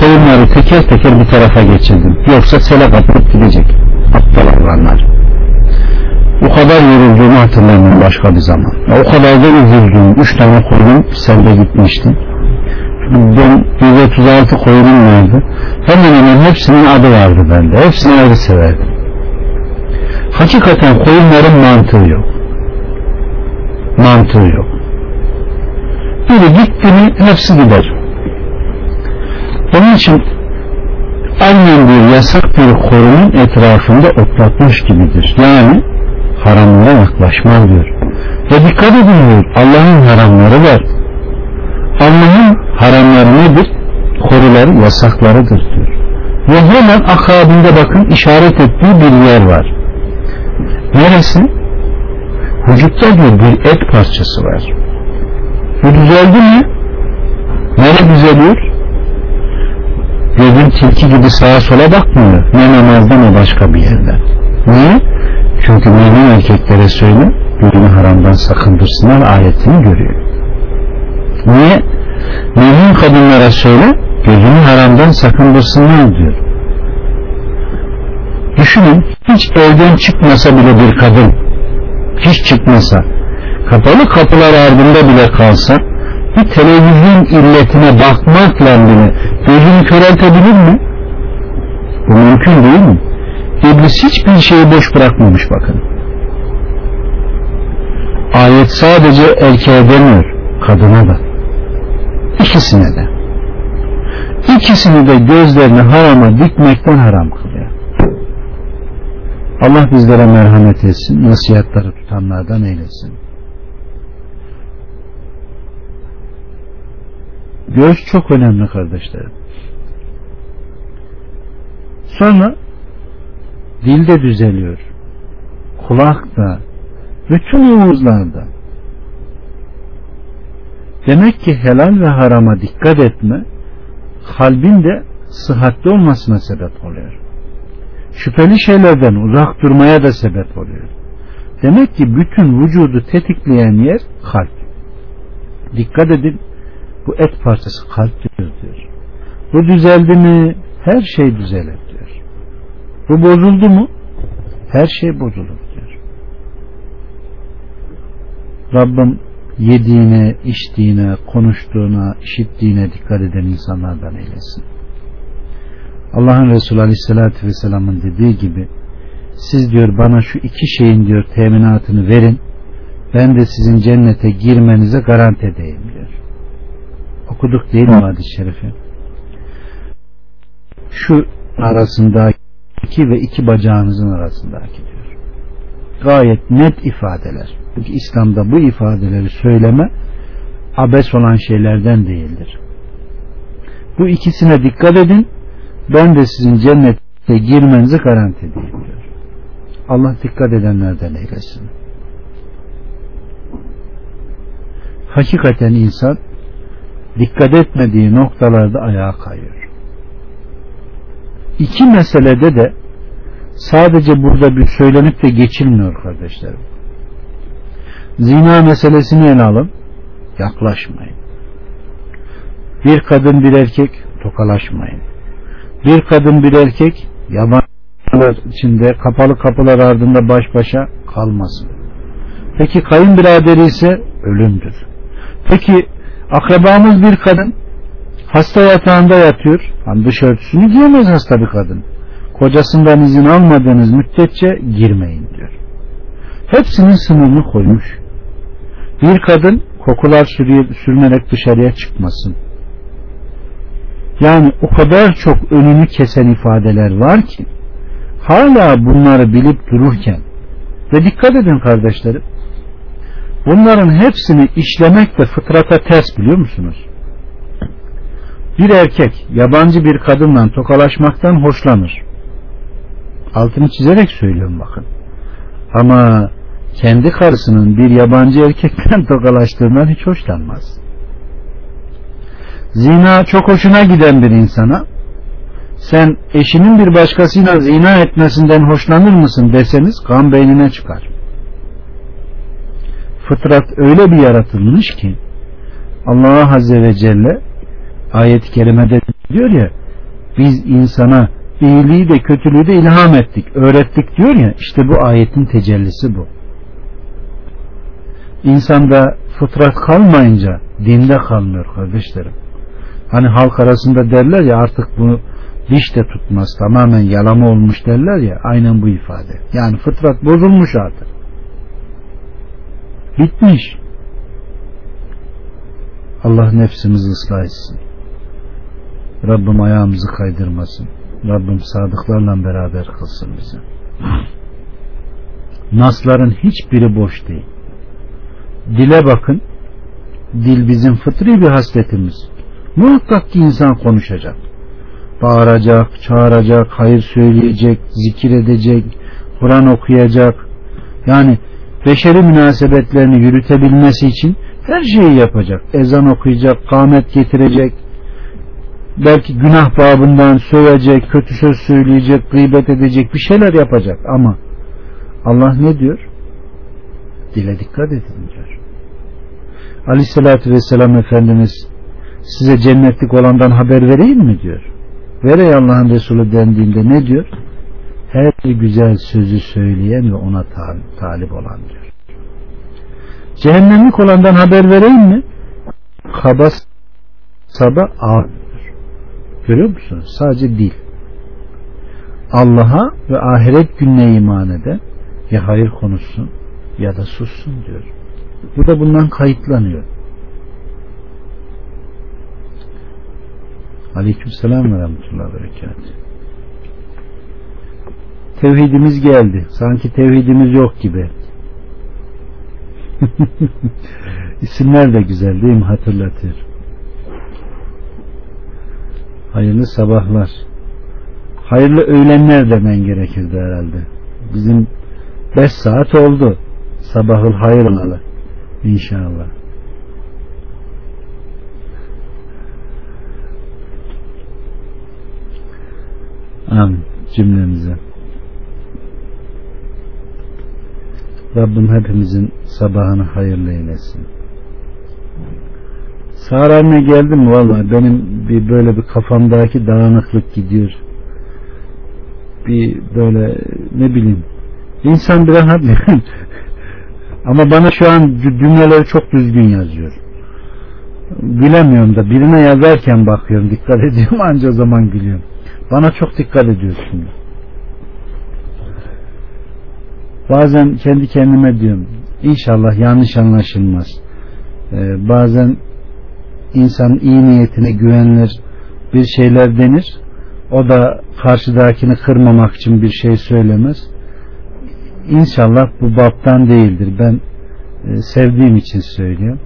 koyunları teker teker bir tarafa geçirdim. Yoksa sele kapılıp gidecek. Aptal olanlar o kadar yorulduğumu hatırlamıyorum başka bir zaman. O kadar da üzüldüm. Üç tane koyun selde gitmiştim ben 136 koyunum vardı. Hemen hemen hepsinin adı vardı bende. Hepsini ayrı severdim. Hakikaten koyunların mantığı yok. Mantığı yok. Biri gitti mi hepsi gider onun için aynen bir yasak bir korunun etrafında otlatmış gibidir. Yani haramlara yaklaşmam diyor. Ve dikkat edin Allah'ın haramları var. Allah'ın haramları nedir? Koruları yasaklarıdır diyor. Ve hemen akabinde bakın işaret ettiği bir yer var. Neresi? Vücutta diyor bir et parçası var. Bu düzeldi mi? Nereye düzeliyor gözün tilki gibi sağa sola bakmıyor. Ne namazda ne başka bir yerde. Niye? Çünkü mümin erkeklere söyle gözünü haramdan sakındırsınlar ayetini görüyor. Niye? Mümin kadınlara söyle gözünü haramdan sakındırsınlar diyor. Düşünün hiç evden çıkmasa bile bir kadın hiç çıkmasa kapalı kapılar ardında bile kalsa bir televizyon illetine bakmakla bile gözünü köreltebilir mi? Bu mümkün değil mi? İblis hiçbir şeyi boş bırakmamış bakın. Ayet sadece erkeğe demiyor, kadına da. İkisine de. İkisini de gözlerini harama dikmekten haram kılıyor. Allah bizlere merhamet etsin, nasihatları tutanlardan eylesin. Göz çok önemli kardeşlerim. Sonra dilde düzeliyor. Kulakta, bütün omuzlarda. Demek ki helal ve harama dikkat etme, kalbin de sıhhatli olmasına sebep oluyor. Şüpheli şeylerden uzak durmaya da sebep oluyor. Demek ki bütün vücudu tetikleyen yer kalp. Dikkat edin, bu et parçası kalptir diyor. Bu düzeldi mi? Her şey düzelir diyor. Bu bozuldu mu? Her şey bozulur diyor. Rabbim yediğine, içtiğine, konuştuğuna, işittiğine dikkat eden insanlardan eylesin. Allah'ın Resulü Aleyhisselatü Vesselam'ın dediği gibi siz diyor bana şu iki şeyin diyor teminatını verin ben de sizin cennete girmenize garanti edeyim diyor. Okuduk değil mi hadis-i şerifi? Şu arasındaki ve iki bacağınızın arasındaki diyor. Gayet net ifadeler. Çünkü İslam'da bu ifadeleri söyleme abes olan şeylerden değildir. Bu ikisine dikkat edin. Ben de sizin cennete girmenizi garanti edeyim diyor. Allah dikkat edenlerden eylesin. Hakikaten insan dikkat etmediği noktalarda ayağa kayıyor. İki meselede de sadece burada bir söylenip de geçilmiyor kardeşlerim. Zina meselesini ele alın. Yaklaşmayın. Bir kadın bir erkek tokalaşmayın. Bir kadın bir erkek yabancılar içinde kapalı kapılar ardında baş başa kalmasın. Peki kayınbiraderi ise ölümdür. Peki akrabamız bir kadın hasta yatağında yatıyor. Hani dışörtüsünü giyemez hasta bir kadın. Kocasından izin almadığınız müddetçe girmeyin diyor. Hepsinin sınırını koymuş. Bir kadın kokular sürünerek dışarıya çıkmasın. Yani o kadar çok önünü kesen ifadeler var ki hala bunları bilip dururken ve dikkat edin kardeşlerim bunların hepsini işlemek de fıtrata ters biliyor musunuz? Bir erkek yabancı bir kadınla tokalaşmaktan hoşlanır. Altını çizerek söylüyorum bakın. Ama kendi karısının bir yabancı erkekten tokalaştığından hiç hoşlanmaz. Zina çok hoşuna giden bir insana sen eşinin bir başkasıyla zina etmesinden hoşlanır mısın deseniz kan beynine çıkar. Fıtrat öyle bir yaratılmış ki Allah Azze ve Celle ayet-i kerimede diyor ya biz insana iyiliği de kötülüğü de ilham ettik, öğrettik diyor ya işte bu ayetin tecellisi bu. İnsanda fıtrat kalmayınca dinde kalmıyor kardeşlerim. Hani halk arasında derler ya artık bu diş de tutmaz tamamen yalama olmuş derler ya aynen bu ifade. Yani fıtrat bozulmuş artık. Bitmiş. Allah nefsimizi ıslah etsin. Rabbim ayağımızı kaydırmasın. Rabbim sadıklarla beraber kılsın bizi. Nasların hiçbiri boş değil. Dile bakın. Dil bizim fıtri bir hasletimiz. Muhakkak ki insan konuşacak. Bağıracak, çağıracak, hayır söyleyecek, zikir edecek, Kur'an okuyacak. Yani beşeri münasebetlerini yürütebilmesi için her şeyi yapacak. Ezan okuyacak, kâmet getirecek, belki günah babından sövecek, kötü söz söyleyecek, gıybet edecek bir şeyler yapacak ama Allah ne diyor? Dile dikkat edin diyor. Aleyhissalatü vesselam Efendimiz size cennetlik olandan haber vereyim mi diyor. Ver Allah'ın Resulü dendiğinde ne diyor? Her güzel sözü söyleyen ve ona talip olan diyor. Cehennemlik olandan haber vereyim mi? Kaba saba ağır. Görüyor musunuz? Sadece dil. Allah'a ve ahiret gününe iman eden ya hayır konuşsun ya da sussun diyor. Bu da bundan kayıtlanıyor. Aleyküm selam ve rahmetullahi ve Tevhidimiz geldi. Sanki tevhidimiz yok gibi. İsimler de güzel değil mi? Hatırlatıyor. Hayırlı sabahlar. Hayırlı öğlenler demen gerekirdi herhalde. Bizim 5 saat oldu. Sabahıl hayır olalı. İnşallah. Amin. Cümlemize. Rabbim hepimizin sabahını hayırlı eylesin. Haline geldim valla benim bir böyle bir kafamdaki dağınıklık gidiyor. Bir böyle ne bileyim insan bir rahat ama bana şu an cümleleri çok düzgün yazıyor. Bilemiyorum da birine yazarken bakıyorum dikkat ediyorum anca o zaman gülüyorum. Bana çok dikkat ediyorsun. Bazen kendi kendime diyorum inşallah yanlış anlaşılmaz. Ee, bazen insan iyi niyetine güvenilir bir şeyler denir. O da karşıdakini kırmamak için bir şey söylemez. İnşallah bu baptan değildir. Ben e, sevdiğim için söylüyorum.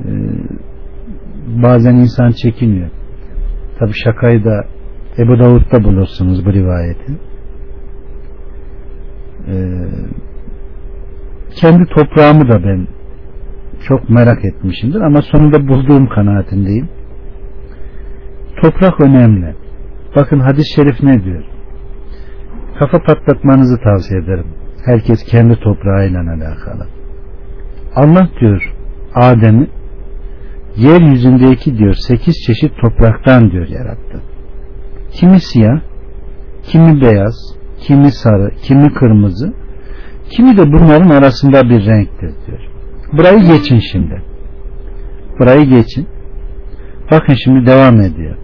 E, bazen insan çekiniyor. Tabi şakayı da Ebu Davud'da bulursunuz bu rivayeti. E, kendi toprağımı da ben çok merak etmişimdir ama sonunda bulduğum kanaatindeyim. Toprak önemli. Bakın hadis-i şerif ne diyor? Kafa patlatmanızı tavsiye ederim. Herkes kendi toprağıyla alakalı. Allah diyor Adem'i yeryüzündeki diyor sekiz çeşit topraktan diyor yarattı. Kimi siyah, kimi beyaz, kimi sarı, kimi kırmızı, kimi de bunların arasında bir renktir diyor. Burayı geçin şimdi. Burayı geçin. Bakın şimdi devam ediyor.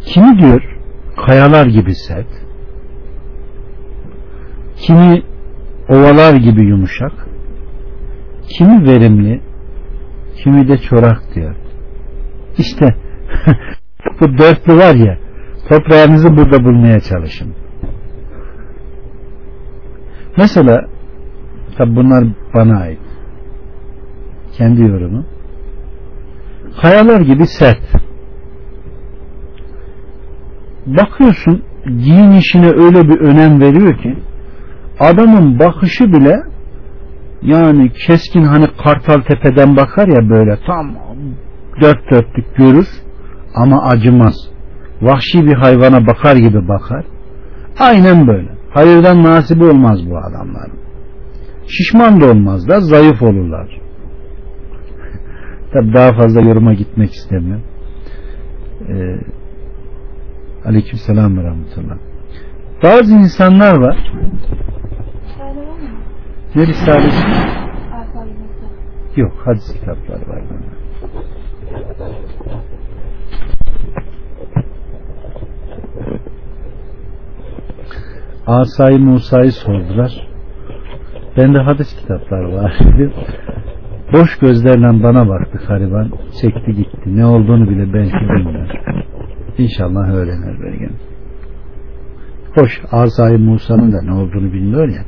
Kimi diyor kayalar gibi sert, kimi ovalar gibi yumuşak, kimi verimli, kimi de çorak diyor. İşte bu dörtlü var ya toprağınızı burada bulmaya çalışın. Mesela tabi bunlar bana ait. Kendi yorumu. Kayalar gibi sert. Bakıyorsun giyinişine öyle bir önem veriyor ki adamın bakışı bile yani keskin hani kartal tepeden bakar ya böyle tam dört dörtlük görür ama acımaz. Vahşi bir hayvana bakar gibi bakar. Aynen böyle. Hayırdan nasibi olmaz bu adamların. Şişman da olmazlar, zayıf olurlar. Tabi daha fazla yoruma gitmek istemiyorum. Ee, Aleyküm selam ve rahmetullah. Bazı insanlar var. Ne risalesi? Yok, hadis kitapları var. Asay Musa'yı sordular. Bende hadis kitaplar var. Boş gözlerle bana baktı gariban. Çekti gitti. Ne olduğunu bile belki bilmiyor. İnşallah öğrenir belki. Hoş Asay Musa'nın da ne olduğunu bilmiyor ya.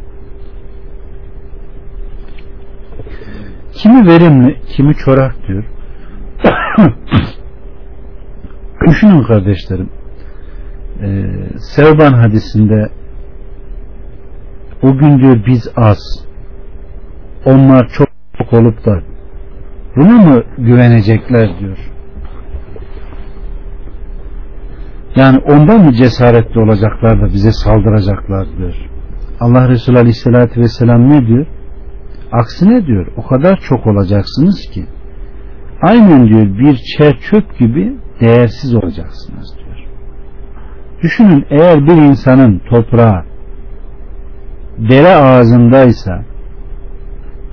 Kimi verimli, kimi çorak diyor. Düşünün kardeşlerim. Ee, Sevban hadisinde o gün diyor biz az onlar çok olup da buna mı güvenecekler diyor. Yani ondan mı cesaretli olacaklar da bize saldıracaklar diyor. Allah Resulü Aleyhisselatü Vesselam ne diyor? Aksine diyor o kadar çok olacaksınız ki aynen diyor bir çer çöp gibi değersiz olacaksınız diyor. Düşünün eğer bir insanın toprağı dere ağzındaysa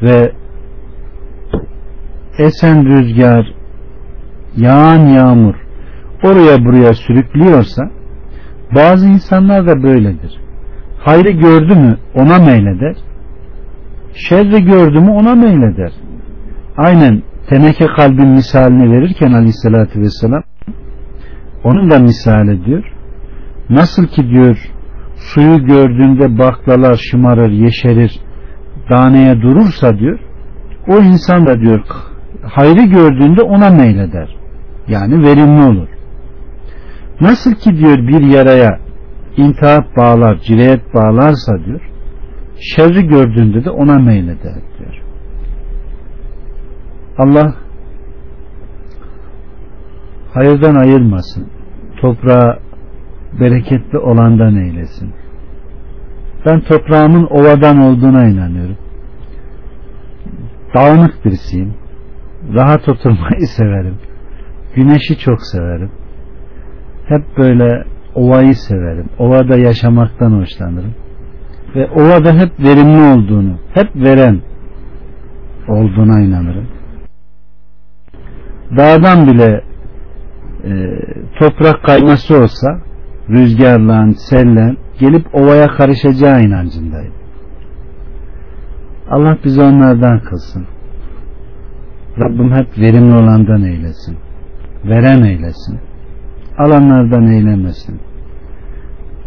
ve esen rüzgar yağan yağmur oraya buraya sürüklüyorsa bazı insanlar da böyledir. Hayrı gördü mü ona meyleder şerri gördü mü ona meyleder. Aynen teneke kalbin misalini verirken aleyhissalatü vesselam onun da misal ediyor. Nasıl ki diyor suyu gördüğünde baklalar şımarır, yeşerir, daneye durursa diyor, o insan da diyor hayrı gördüğünde ona meyleder. Yani verimli olur. Nasıl ki diyor bir yaraya intihap bağlar, cireyet bağlarsa diyor, şerri gördüğünde de ona meyleder diyor. Allah hayırdan ayırmasın. Toprağı bereketli olandan eylesin. Ben toprağımın ovadan olduğuna inanıyorum. Dağınık birisiyim. rahat oturmayı severim. Güneşi çok severim. Hep böyle ovayı severim. Ovada yaşamaktan hoşlanırım. Ve ovada hep verimli olduğunu, hep veren olduğuna inanırım. Dağdan bile e, toprak kayması olsa rüzgarla, selle gelip ovaya karışacağı inancındayım. Allah bizi onlardan kılsın. Rabbim hep verimli olandan eylesin. Veren eylesin. Alanlardan eylemesin.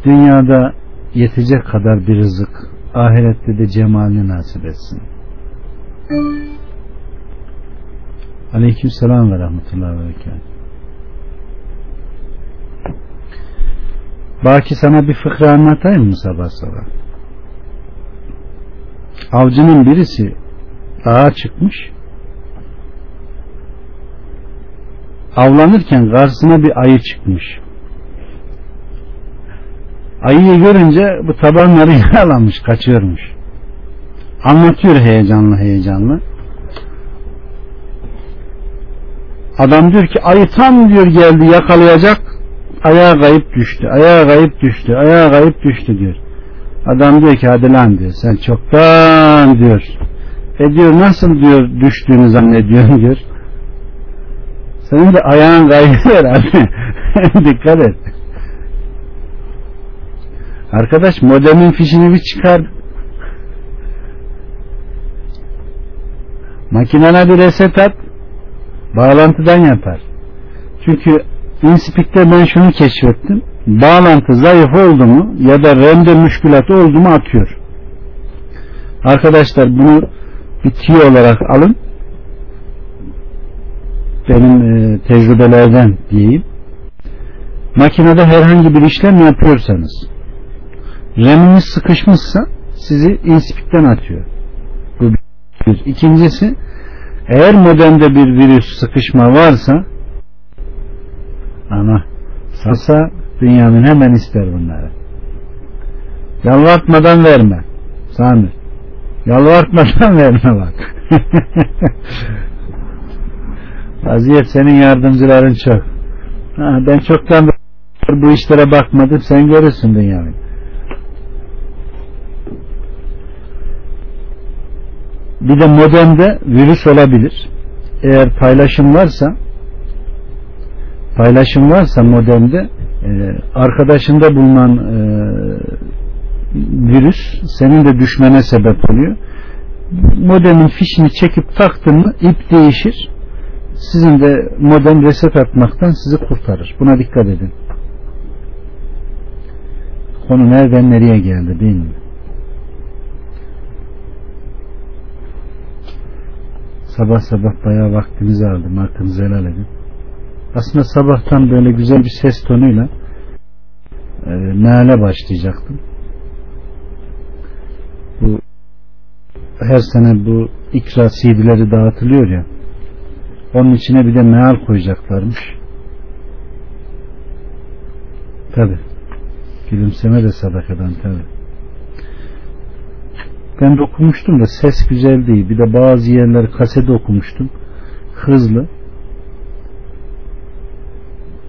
Dünyada yetecek kadar bir rızık, ahirette de cemalini nasip etsin. Aleyküm selam ve rahmetullahi ve berekatuhu. Baki sana bir fıkra anlatayım mı sabah sabah? Avcının birisi dağa çıkmış. Avlanırken karşısına bir ayı çıkmış. Ayıyı görünce bu tabanları yaralanmış, kaçıyormuş. Anlatıyor heyecanlı heyecanlı. Adam diyor ki ayı tam diyor geldi yakalayacak ayağa kayıp düştü ayağa kayıp düştü ayağa kayıp düştü diyor. Adam diyor ki hadi lan diyor. Sen çoktan diyor. E diyor nasıl diyor düştüğünü zannediyorsun diyor. Senin de ayağın kayıyor herhalde. Dikkat et. Arkadaş modemin fişini bir çıkar. Makinene bir reset at. Bağlantıdan yapar. Çünkü InSpeak'te ben şunu keşfettim. Bağlantı zayıf oldu mu ya da rende müşkülat oldu mu atıyor. Arkadaşlar bunu bir tiyo olarak alın. Benim e, tecrübelerden diyeyim. Makinede herhangi bir işlem yapıyorsanız RAM'iniz sıkışmışsa sizi InSpeak'ten atıyor. Bu bir. İkincisi eğer modemde bir virüs sıkışma varsa ama sasa dünyanın hemen ister bunları. Yalvartmadan verme. Sami. Yalvartmadan verme bak. Vaziyet senin yardımcıların çok. Ha, ben çoktan bu işlere bakmadım. Sen görürsün dünyayı. Bir de modemde virüs olabilir. Eğer paylaşım varsa paylaşım varsa modemde e, arkadaşında bulunan e, virüs senin de düşmene sebep oluyor. Modemin fişini çekip taktın mı ip değişir. Sizin de modem reset atmaktan sizi kurtarır. Buna dikkat edin. Konu nereden nereye geldi değil mi? Sabah sabah bayağı vaktinizi aldım. Hakkınızı helal edin aslında sabahtan böyle güzel bir ses tonuyla e, meale başlayacaktım. Bu her sene bu ikra CD'leri dağıtılıyor ya onun içine bir de meal koyacaklarmış. Tabi. Gülümseme de sadakadan tabi. Ben de okumuştum da ses güzel değil. Bir de bazı yerleri kasede okumuştum. Hızlı.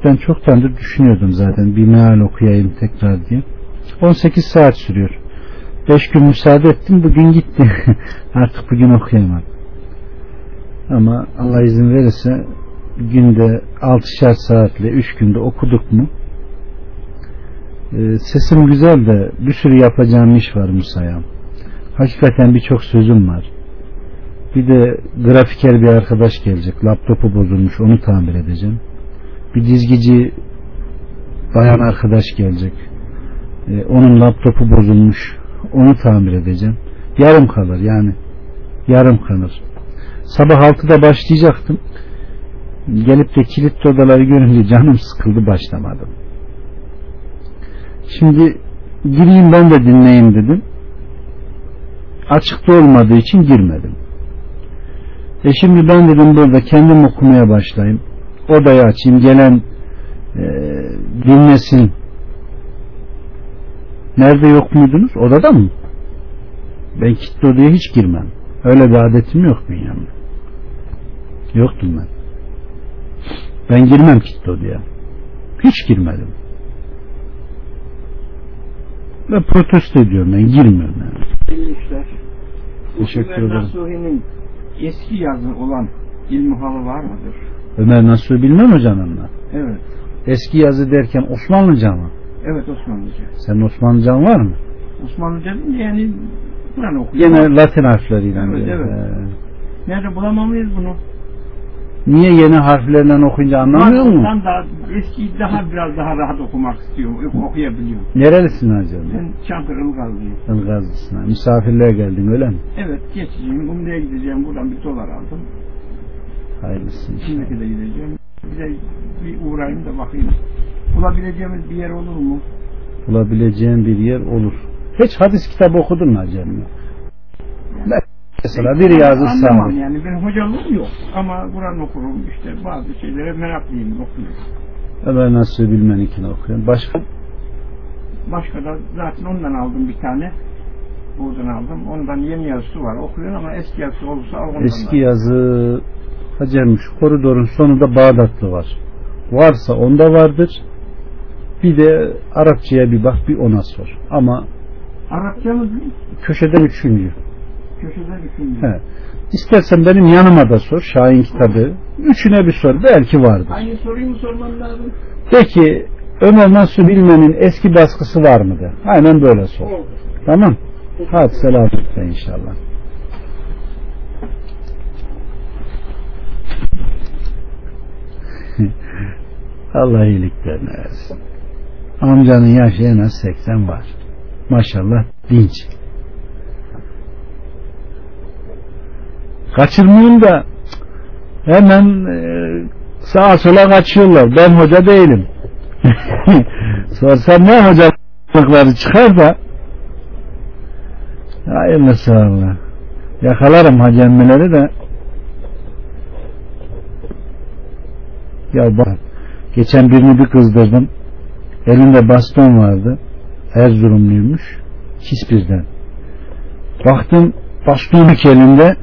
Ben çoktandır düşünüyordum zaten bir meal okuyayım tekrar diye. 18 saat sürüyor. 5 gün müsaade ettim bugün gitti. Artık bugün okuyamam. Ama Allah izin verirse günde 6'şer saatle 3 günde okuduk mu e, sesim güzel de bir sürü yapacağım iş var Musa'ya. Hakikaten birçok sözüm var. Bir de grafiker bir arkadaş gelecek. Laptopu bozulmuş onu tamir edeceğim bir dizgici bayan arkadaş gelecek. Ee, onun laptopu bozulmuş. Onu tamir edeceğim. Yarım kalır yani. Yarım kalır. Sabah 6'da başlayacaktım. Gelip de kilitli odaları görünce canım sıkıldı başlamadım. Şimdi gireyim ben de dinleyeyim dedim. Açıkta olmadığı için girmedim. E şimdi ben dedim burada kendim okumaya başlayayım odayı açayım gelen e, dinlesin nerede yok muydunuz odada mı ben kilitli odaya hiç girmem öyle bir adetim yok benim Yoktum ben. Ben girmem kitle diye. Hiç girmedim. Ben protesto ediyorum ben girmiyorum yani. Teşekkür ederim. Nasuhi'nin eski yazı olan İlmihalı var mıdır? Ömer Nasuh bilmem hocam onunla. Evet. Eski yazı derken Osmanlıca mı? Evet Osmanlıca. Senin Osmanlıcan var mı? Osmanlıca deyince yani Kur'an okuyor. Yine Latin harfleriyle. Evet, diyor. evet. He. Nerede bulamamayız bunu? Niye yeni harflerden okuyunca anlamıyor musun? Ben daha eski daha biraz daha rahat okumak istiyorum. Yok, okuyabiliyorum. Nerelisin hocam? Ben Çankırı Ilgazlıyım. Ilgazlısına. Misafirliğe geldin öyle mi? Evet geçeceğim. Umre'ye gideceğim. Buradan bir dolar aldım. Hayırlısı inşallah. Şimdiki de gideceğim. Bir de bir uğrayayım da bakayım. Bulabileceğimiz bir yer olur mu? Bulabileceğin bir yer olur. Hiç hadis kitabı okudun mu hocam? Mesela bir yazı sağlık. yani. Benim hocalığım yok. Ama Kur'an okurum. işte bazı şeylere meraklıyım. Okuyorum. Ömer nasıl bilmen ikini okuyorum. Başka? Başka da zaten ondan aldım bir tane. Buradan aldım. Ondan yeni yazısı var. Okuyorum ama eski yazısı olursa ondan Eski da. yazı Hacem şu koridorun sonunda Bağdatlı var. Varsa onda vardır. Bir de Arapçaya bir bak bir ona sor. Ama Arapça mı? köşeden üçüncü. Köşede düşündüm. He. İstersen benim yanıma da sor. Şahin kitabı. Üçüne bir sor. Belki vardır. Aynı soruyu mu sormam lazım? Peki Ömer Nasuh Bilmen'in eski baskısı var mı de. Aynen böyle sor. Oldu. Tamam. Hadi selametle inşallah. Allah iyiliklerini versin. Amcanın yaşı en az 80 var. Maşallah dinç. Kaçırmayayım da hemen e, sağa sola kaçıyorlar. Ben hoca değilim. Sorsam ne hocalıkları çıkar da hayırlısı Allah. Yakalarım hacemmileri de ya bak geçen birini bir kızdırdım. Elinde baston vardı. Erzurumluymuş. Kispir'den baktım baston iki elinde.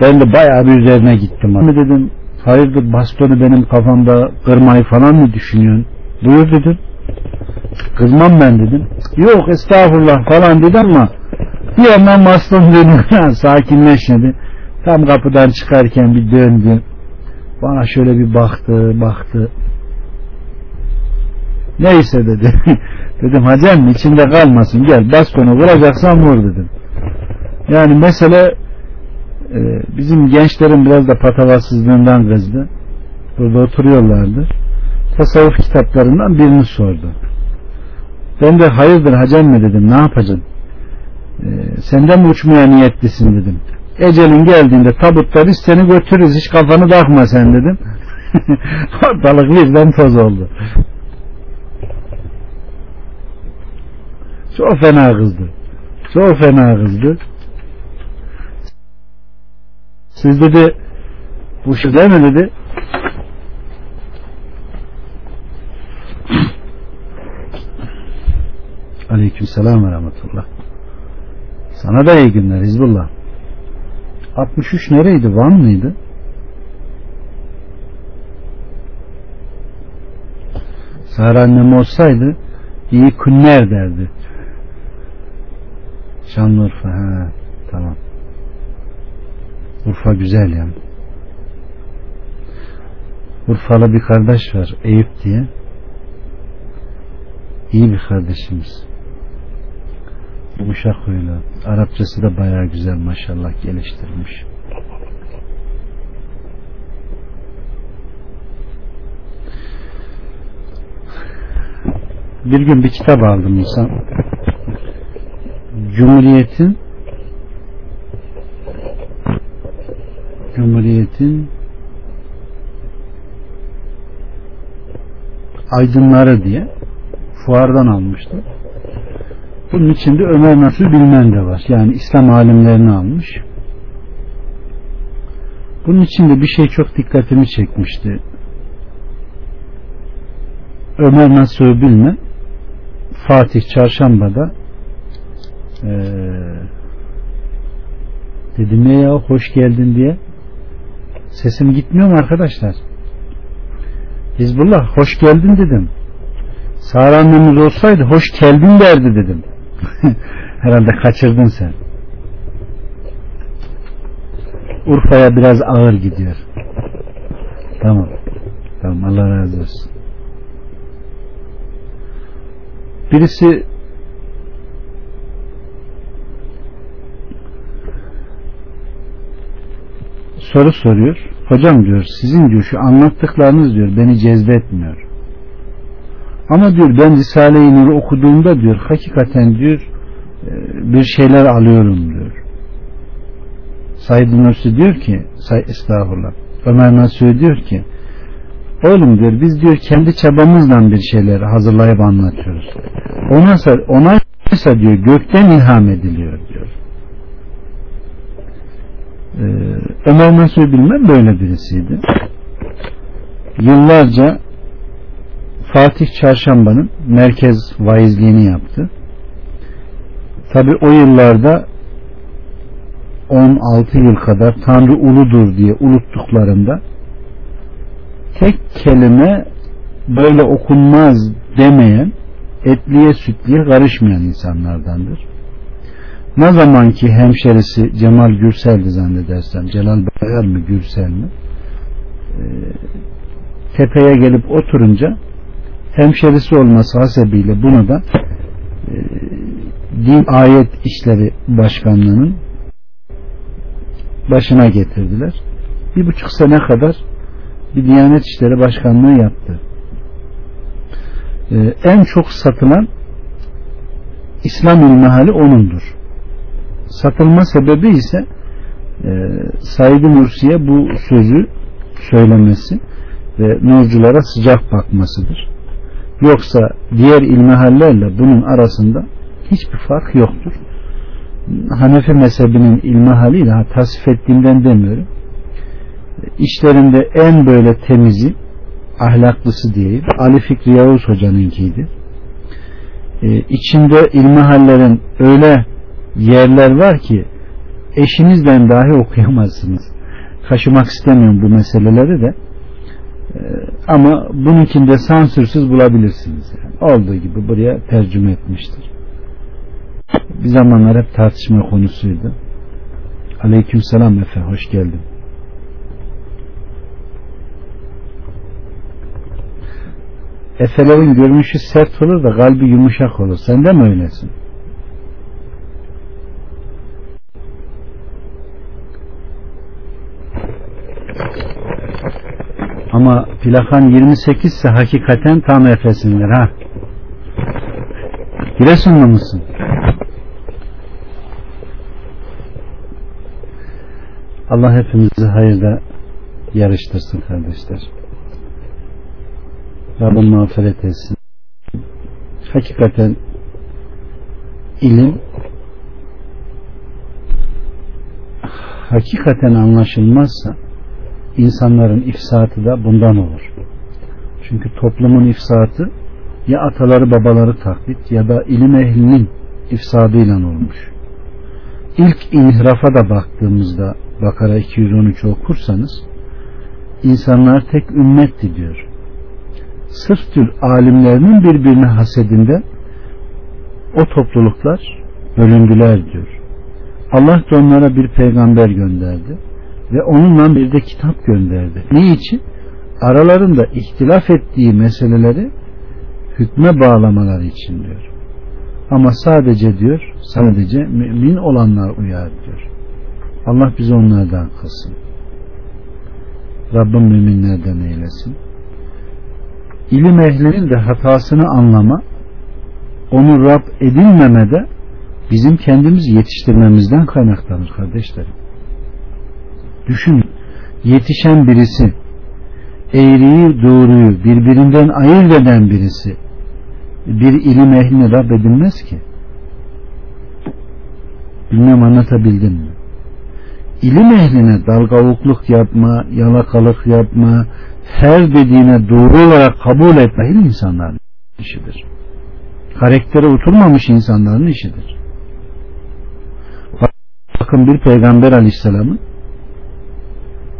Ben de bayağı bir üzerine gittim. Abi dedim hayırdır bastonu benim kafamda kırmayı falan mı düşünüyorsun? Buyur dedim. Kırmam ben dedim. Yok estağfurullah falan dedi ama bir yandan baston dönüyor. Sakinleş tam kapıdan çıkarken bir döndü bana şöyle bir baktı baktı. Neyse dedi. Dedim hacem içinde kalmasın. Gel bastonu vuracaksan vur dedim. Yani mesele e, bizim gençlerin biraz da patavatsızlığından kızdı. Burada oturuyorlardı. Tasavvuf kitaplarından birini sordu. Ben de hayırdır hacem mi? dedim. Ne yapacaksın? E, senden mi uçmaya niyetlisin dedim ecelin geldiğinde tabutta biz seni götürürüz hiç kafanı takma sen dedim. Ortalık birden toz oldu. Çok fena kızdı. Çok fena kızdı. Siz dedi bu şu değil mi dedi? Aleyküm selam ve rahmetullah. Sana da iyi günler Hizbullah 63 nereydi? Van mıydı? Sahra annem olsaydı iyi günler derdi. Şanlıurfa ha tamam. Urfa güzel ya Urfalı bir kardeş var Eyüp diye. İyi bir kardeşimiz yumuşak huylu Arapçası da bayağı güzel maşallah geliştirmiş. Bir gün bir kitap aldım insan. Cumhuriyet'in Cumhuriyet'in aydınları diye fuardan almıştım. Bunun içinde Ömer Nasuh Bilmen de var. Yani İslam alimlerini almış. Bunun içinde bir şey çok dikkatimi çekmişti. Ömer Nasuh Bilmen Fatih Çarşamba'da ee, dedim ya, ya hoş geldin diye Sesim gitmiyor mu arkadaşlar? Hizbullah hoş geldin dedim. Sara annemiz olsaydı hoş geldin derdi dedim. Herhalde kaçırdın sen. Urfa'ya biraz ağır gidiyor. Tamam. Tamam Allah razı olsun. Birisi soru soruyor. Hocam diyor sizin diyor şu anlattıklarınız diyor beni cezbetmiyor. Ama diyor ben Risale-i Nur'u okuduğumda diyor hakikaten diyor e, bir şeyler alıyorum diyor. Said Nursi diyor ki Say estağfurullah Ömer Nasuhi diyor ki oğlum diyor biz diyor kendi çabamızla bir şeyler hazırlayıp anlatıyoruz. Ona, ona ise diyor gökten ilham ediliyor diyor. Ee, Ömer Nasuhi bilmem böyle birisiydi. Yıllarca Fatih Çarşamba'nın merkez vaizliğini yaptı. Tabi o yıllarda 16 yıl kadar Tanrı uludur diye unuttuklarında tek kelime böyle okunmaz demeyen etliye sütliye karışmayan insanlardandır. Ne zaman ki hemşerisi Cemal Gürsel'di zannedersem Celal Bayar mı Gürsel mi tepeye gelip oturunca hemşerisi olması hasebiyle bunu da e, din ayet işleri başkanlığının başına getirdiler. Bir buçuk sene kadar bir Diyanet İşleri Başkanlığı yaptı. Ee, en çok satılan İslam ilmihali onundur. Satılma sebebi ise e, Said Nursi'ye bu sözü söylemesi ve nurculara sıcak bakmasıdır. Yoksa diğer ilmihallerle bunun arasında hiçbir fark yoktur. Hanefi mezhebinin ilmihaliyle tasvip ettiğimden demiyorum. İşlerinde en böyle temizi, ahlaklısı diyeyim. Ali Fikri Yavuz hocanınkiydi. Ee, içinde ilmihallerin öyle yerler var ki eşinizden dahi okuyamazsınız. Kaşımak istemiyorum bu meseleleri de. Ee, ama bununkinde sansürsüz bulabilirsiniz. Yani. Olduğu gibi buraya tercüme etmiştir bir zamanlar hep tartışma konusuydu. Aleyküm selam Efe, hoş geldin. Efelerin görünüşü sert olur da kalbi yumuşak olur. Sen de mi öylesin? Ama plakan 28 ise hakikaten tam efesindir ha. Giresunlu musun? Allah hepimizi hayırda yarıştırsın kardeşler. Rabbim mağfiret etsin. Hakikaten ilim hakikaten anlaşılmazsa insanların ifsatı da bundan olur. Çünkü toplumun ifsatı ya ataları babaları taklit ya da ilim ehlinin ifsadıyla olmuş. İlk inhirafa da baktığımızda Bakara 213 okursanız insanlar tek ümmetti diyor. Sırf tür alimlerinin birbirine hasedinde o topluluklar bölündüler diyor. Allah da onlara bir peygamber gönderdi ve onunla bir de kitap gönderdi. Ne için? Aralarında ihtilaf ettiği meseleleri hükme bağlamaları için diyor. Ama sadece diyor, sadece mümin olanlar uyar diyor. Allah bizi onlardan kılsın. Rabbim müminlerden eylesin. İlim ehlinin de hatasını anlama, onu Rab edinmemede bizim kendimizi yetiştirmemizden kaynaklanır kardeşlerim. Düşünün, yetişen birisi, eğriyi doğruyu birbirinden ayırt eden birisi, bir ilim ehline Rab edinmez ki. Bilmem anlatabildim mi? ilim ehline dalgavukluk yapma, yalakalık yapma, her dediğine doğru olarak kabul etme ilim insanların işidir. Karaktere oturmamış insanların işidir. Bakın bir peygamber aleyhisselamın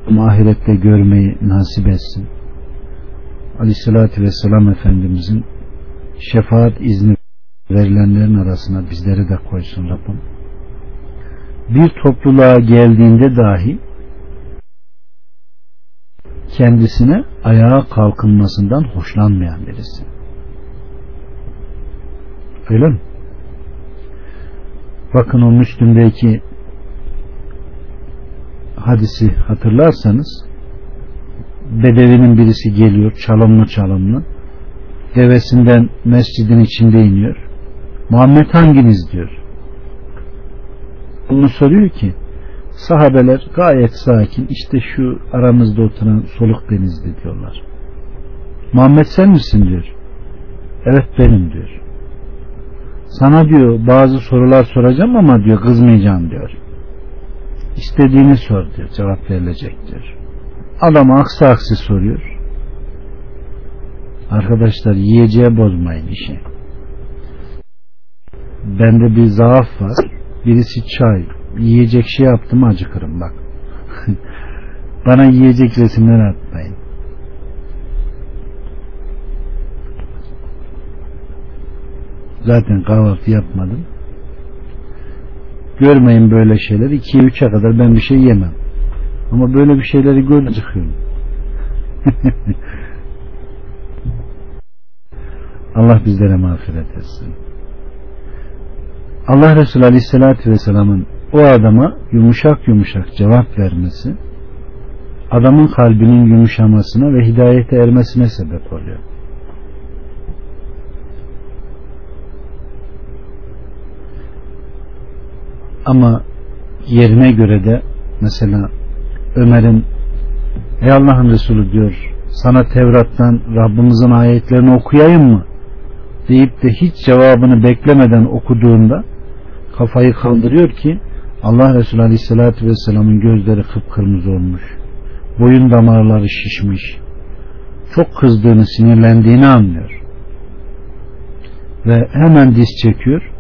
ahirette görmeyi nasip etsin. Aleyhissalatü Vesselam Efendimizin şefaat izni verilenlerin arasına bizleri de koysun Rabbim. Bir topluluğa geldiğinde dahi kendisine ayağa kalkınmasından hoşlanmayan birisi. Öyle mi? Bakın o Müslüm'deki hadisi hatırlarsanız Bedevinin birisi geliyor çalımlı çalımlı. Devesinden mescidin içinde iniyor. Muhammed hanginiz? diyor. Bunu soruyor ki sahabeler gayet sakin işte şu aramızda oturan soluk denizli diyorlar. Muhammed sen misin? diyor. Evet benim diyor. Sana diyor bazı sorular soracağım ama diyor kızmayacağım diyor istediğini sor diyor cevap verilecek diyor Adam aksi aksi soruyor. Arkadaşlar yiyeceğe bozmayın işi. Bende bir zaaf var. Birisi çay. Yiyecek şey yaptım acıkırım bak. Bana yiyecek resimler atmayın. Zaten kahvaltı yapmadım. Görmeyin böyle şeyler. 2'ye 3'e kadar ben bir şey yemem. Ama böyle bir şeyleri görünce çıkıyorum. Allah bizlere mağfiret etsin. Allah Resulü Aleyhisselatü Vesselam'ın o adama yumuşak yumuşak cevap vermesi adamın kalbinin yumuşamasına ve hidayete ermesine sebep oluyor. Ama yerine göre de mesela Ömer'in Ey Allah'ın Resulü diyor sana Tevrat'tan Rabbimizin ayetlerini okuyayım mı? deyip de hiç cevabını beklemeden okuduğunda kafayı kaldırıyor ki Allah Resulü Aleyhisselatü Vesselam'ın gözleri kıpkırmızı olmuş. Boyun damarları şişmiş. Çok kızdığını, sinirlendiğini anlıyor. Ve hemen diz çekiyor.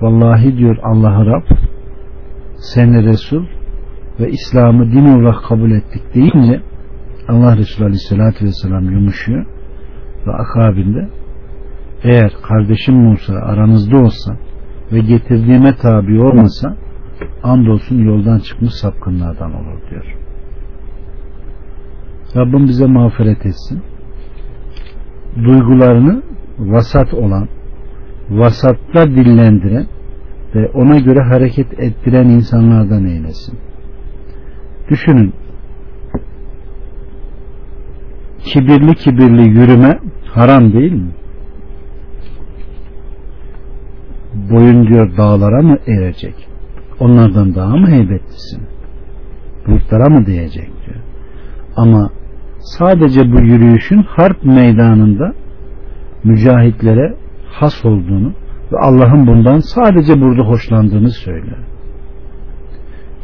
Vallahi diyor Allah'ı Rab seni Resul ve İslam'ı din olarak kabul ettik deyince Allah Resulü Aleyhisselatü Vesselam yumuşuyor ve akabinde eğer kardeşim Musa aranızda olsa ve getirdiğime tabi olmasa andolsun yoldan çıkmış sapkınlardan olur diyor. Rabbim bize mağfiret etsin. Duygularını vasat olan, vasatta dillendiren ve ona göre hareket ettiren insanlardan eylesin. Düşünün. Kibirli kibirli yürüme haram değil mi? Boyun diyor dağlara mı erecek? Onlardan daha mı heybetlisin? Bulutlara mı diyecek diyor. Ama sadece bu yürüyüşün harp meydanında mücahitlere has olduğunu ve Allah'ın bundan sadece burada hoşlandığını söylüyor.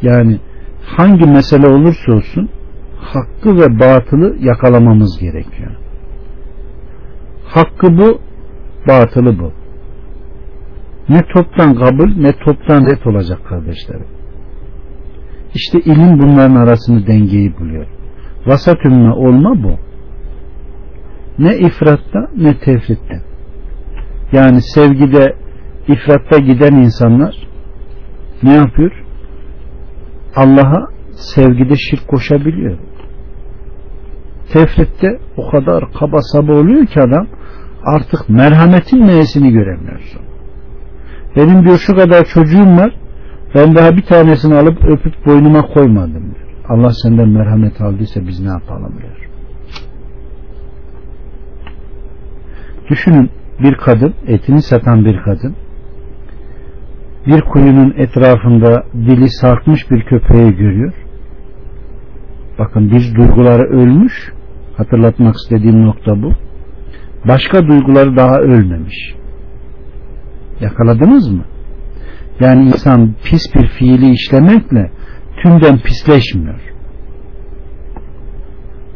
Yani hangi mesele olursa olsun hakkı ve batılı yakalamamız gerekiyor. Hakkı bu, batılı bu. Ne toptan kabul ne toptan ret olacak kardeşlerim. İşte ilim bunların arasını dengeyi buluyor. Vasat olma bu. Ne ifratta ne tefritte. Yani sevgide ifratta giden insanlar ne yapıyor? Allah'a sevgide şirk koşabiliyor. Tefritte o kadar kaba saba oluyor ki adam artık merhametin neyesini göremiyorsun. Benim diyor şu kadar çocuğum var ben daha bir tanesini alıp öpüp boynuma koymadım diyor. Allah senden merhamet aldıysa biz ne yapalım diyor. Düşünün bir kadın etini satan bir kadın bir kuyunun etrafında dili sarkmış bir köpeği görüyor. Bakın bir duyguları ölmüş. Hatırlatmak istediğim nokta bu. Başka duyguları daha ölmemiş. Yakaladınız mı? Yani insan pis bir fiili işlemekle tümden pisleşmiyor.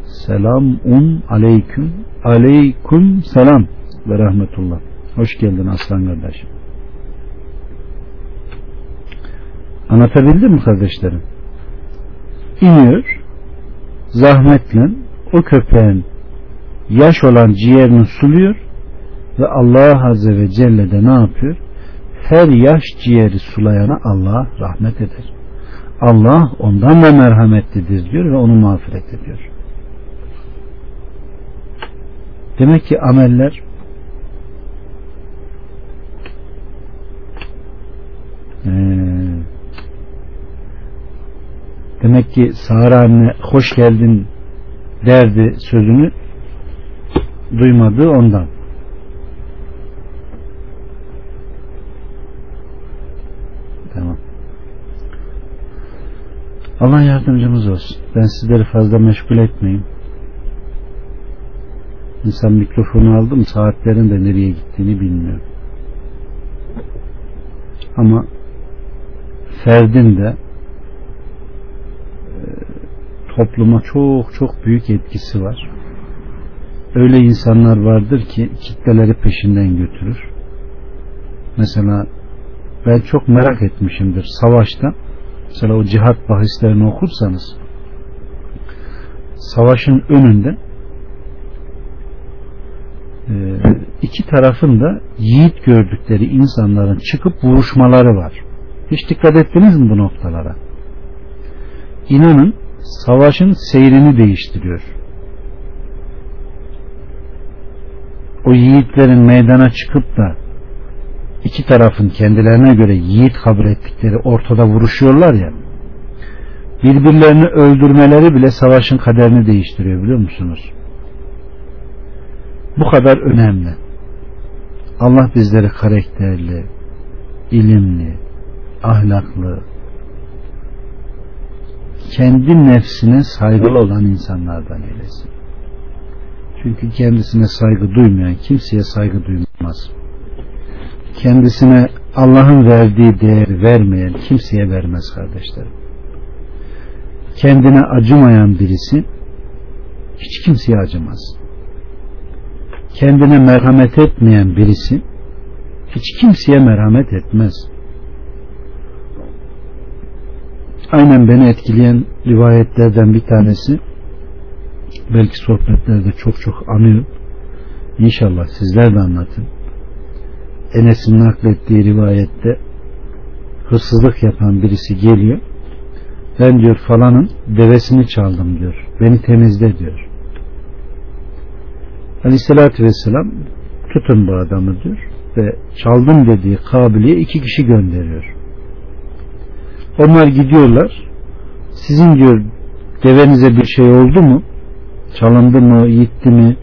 Selam un aleyküm aleyküm selam ve rahmetullah. Hoş geldin aslan kardeşim. Anlatabildim mi kardeşlerim? İniyor. zahmetle o köpeğin yaş olan ciğerini suluyor ve Allah Azze ve Celle de ne yapıyor? Her yaş ciğeri sulayana Allah rahmet eder. Allah ondan da merhametlidir diyor ve onu mağfiret ediyor. Demek ki ameller ee, demek ki Sahra anne hoş geldin derdi sözünü duymadığı ondan. Tamam. Allah yardımcımız olsun. Ben sizleri fazla meşgul etmeyeyim. İnsan mikrofonu aldı mı saatlerin de nereye gittiğini bilmiyor. Ama ferdin de e, topluma çok çok büyük etkisi var. Öyle insanlar vardır ki kitleleri peşinden götürür. Mesela ben çok merak etmişimdir savaşta mesela o cihat bahislerini okursanız savaşın önünde e, iki tarafın da yiğit gördükleri insanların çıkıp vuruşmaları var. Hiç dikkat ettiniz mi bu noktalara? İnanın savaşın seyrini değiştiriyor. O yiğitlerin meydana çıkıp da iki tarafın kendilerine göre yiğit kabul ettikleri ortada vuruşuyorlar ya birbirlerini öldürmeleri bile savaşın kaderini değiştiriyor biliyor musunuz? Bu kadar önemli. Allah bizleri karakterli, ilimli, ahlaklı, kendi nefsine saygılı olan insanlardan eylesin. Çünkü kendisine saygı duymayan kimseye saygı duymaz kendisine Allah'ın verdiği değeri vermeyen kimseye vermez kardeşlerim. Kendine acımayan birisi hiç kimseye acımaz. Kendine merhamet etmeyen birisi hiç kimseye merhamet etmez. Aynen beni etkileyen rivayetlerden bir tanesi belki sohbetlerde çok çok anıyor. İnşallah sizler de anlatın Enes'in naklettiği rivayette hırsızlık yapan birisi geliyor. Ben diyor falanın devesini çaldım diyor. Beni temizle diyor. Aleyhissalatü vesselam tutun bu adamı diyor ve çaldım dediği kabiliye iki kişi gönderiyor. Onlar gidiyorlar. Sizin diyor devenize bir şey oldu mu? Çalındı mı? Gitti mi?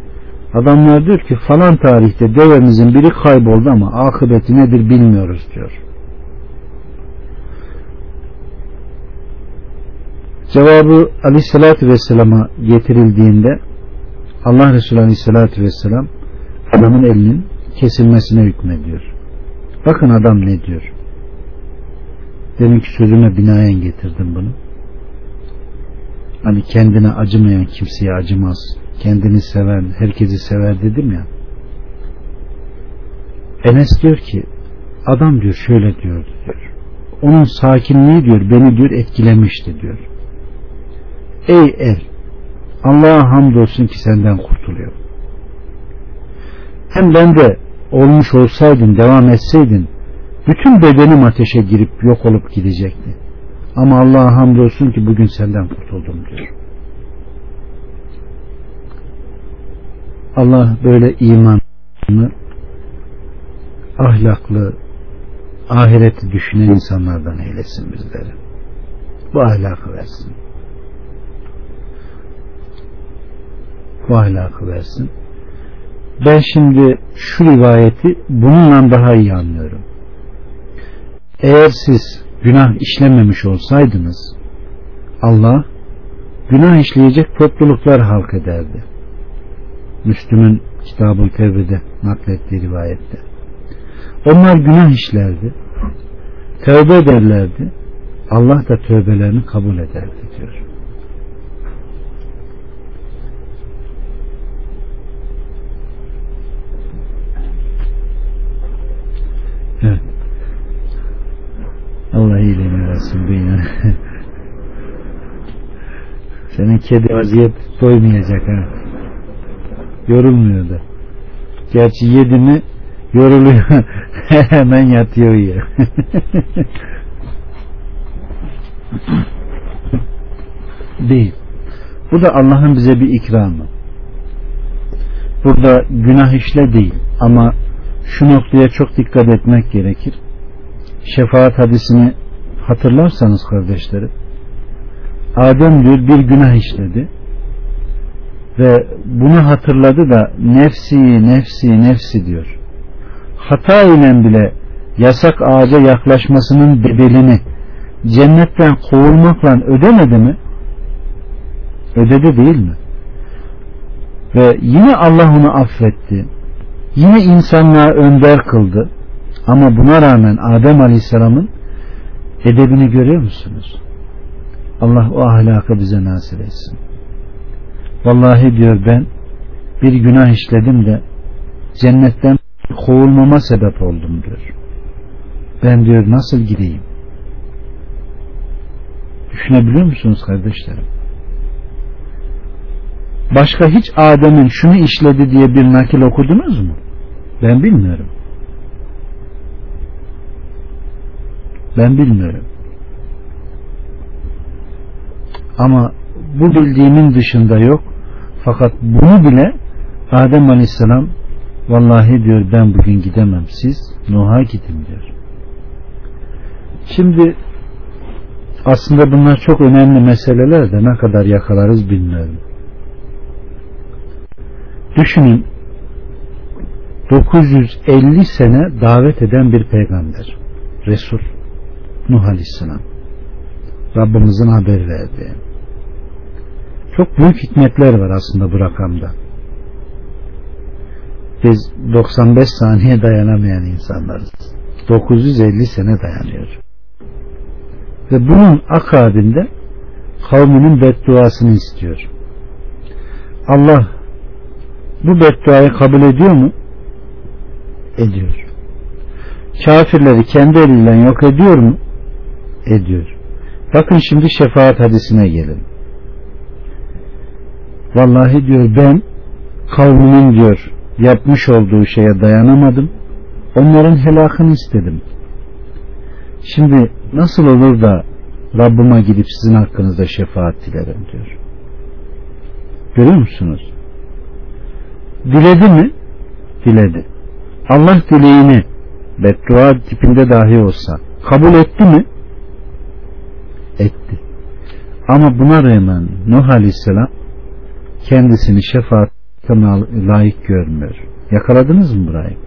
Adamlar diyor ki falan tarihte devemizin biri kayboldu ama akıbeti nedir bilmiyoruz diyor. Cevabı aleyhissalatü vesselama getirildiğinde Allah Resulü aleyhissalatü vesselam adamın elinin kesilmesine hükmediyor. Bakın adam ne diyor. Deminki sözüme binaen getirdim bunu. Hani kendine acımayan kimseye acımaz kendini seven, herkesi sever dedim ya. Enes diyor ki adam diyor şöyle diyordu diyor. Onun sakinliği diyor beni diyor etkilemişti diyor. Ey el Allah'a hamdolsun ki senden kurtuluyor. Hem ben de olmuş olsaydın devam etseydin bütün bedenim ateşe girip yok olup gidecekti. Ama Allah'a hamdolsun ki bugün senden kurtuldum diyor. Allah böyle imanlı, ahlaklı, ahireti düşünen insanlardan eylesin bizleri. Bu ahlakı versin. Bu ahlakı versin. Ben şimdi şu rivayeti bununla daha iyi anlıyorum. Eğer siz günah işlememiş olsaydınız Allah günah işleyecek topluluklar halk ederdi Müslüm'ün Kitab-ı Tevbe'de naklettiği rivayette. Onlar günah işlerdi. Tövbe ederlerdi. Allah da tövbelerini kabul ederdi diyor. Evet. Versin dünya. Senin kedi vaziyet doymayacak ha. Yorulmuyor da. Gerçi yedi mi yoruluyor. Hemen yatıyor ya. Değil. Bu da Allah'ın bize bir ikramı. Burada günah işle değil ama şu noktaya çok dikkat etmek gerekir. Şefaat hadisini hatırlarsanız kardeşlerim Adem diyor bir günah işledi ve bunu hatırladı da nefsi nefsi nefsi diyor. Hata ile bile yasak ağaca yaklaşmasının bedelini cennetten kovulmakla ödemedi mi? Ödedi değil mi? Ve yine Allah onu affetti. Yine insanlığa önder kıldı. Ama buna rağmen Adem Aleyhisselam'ın edebini görüyor musunuz? Allah o ahlakı bize nasip etsin. Vallahi diyor ben bir günah işledim de cennetten kovulmama sebep oldum diyor. Ben diyor nasıl gideyim? Düşünebiliyor musunuz kardeşlerim? Başka hiç Adem'in şunu işledi diye bir nakil okudunuz mu? Ben bilmiyorum. Ben bilmiyorum. Ama bu bildiğimin dışında yok. Fakat bunu bile Adem Aleyhisselam vallahi diyor ben bugün gidemem siz Nuh'a gidin diyor. Şimdi aslında bunlar çok önemli meseleler de ne kadar yakalarız bilmiyorum. Düşünün 950 sene davet eden bir peygamber Resul Nuh Aleyhisselam Rabbimizin haber verdiği çok büyük hikmetler var aslında bu rakamda biz 95 saniye dayanamayan insanlarız 950 sene dayanıyor ve bunun akabinde kavminin bedduasını istiyor Allah bu bedduayı kabul ediyor mu? Ediyor. Kafirleri kendi eliyle yok ediyor mu? Ediyor. Bakın şimdi şefaat hadisine gelin. Vallahi diyor ben kavminin diyor yapmış olduğu şeye dayanamadım. Onların helakını istedim. Şimdi nasıl olur da Rabbime gidip sizin hakkınızda şefaat dilerim diyor. Görüyor musunuz? Diledi mi? Diledi. Allah dileğini beddua tipinde dahi olsa kabul etti mi? Etti. Ama buna rağmen Nuh Aleyhisselam kendisini şefaat layık görmüyor. Yakaladınız mı burayı?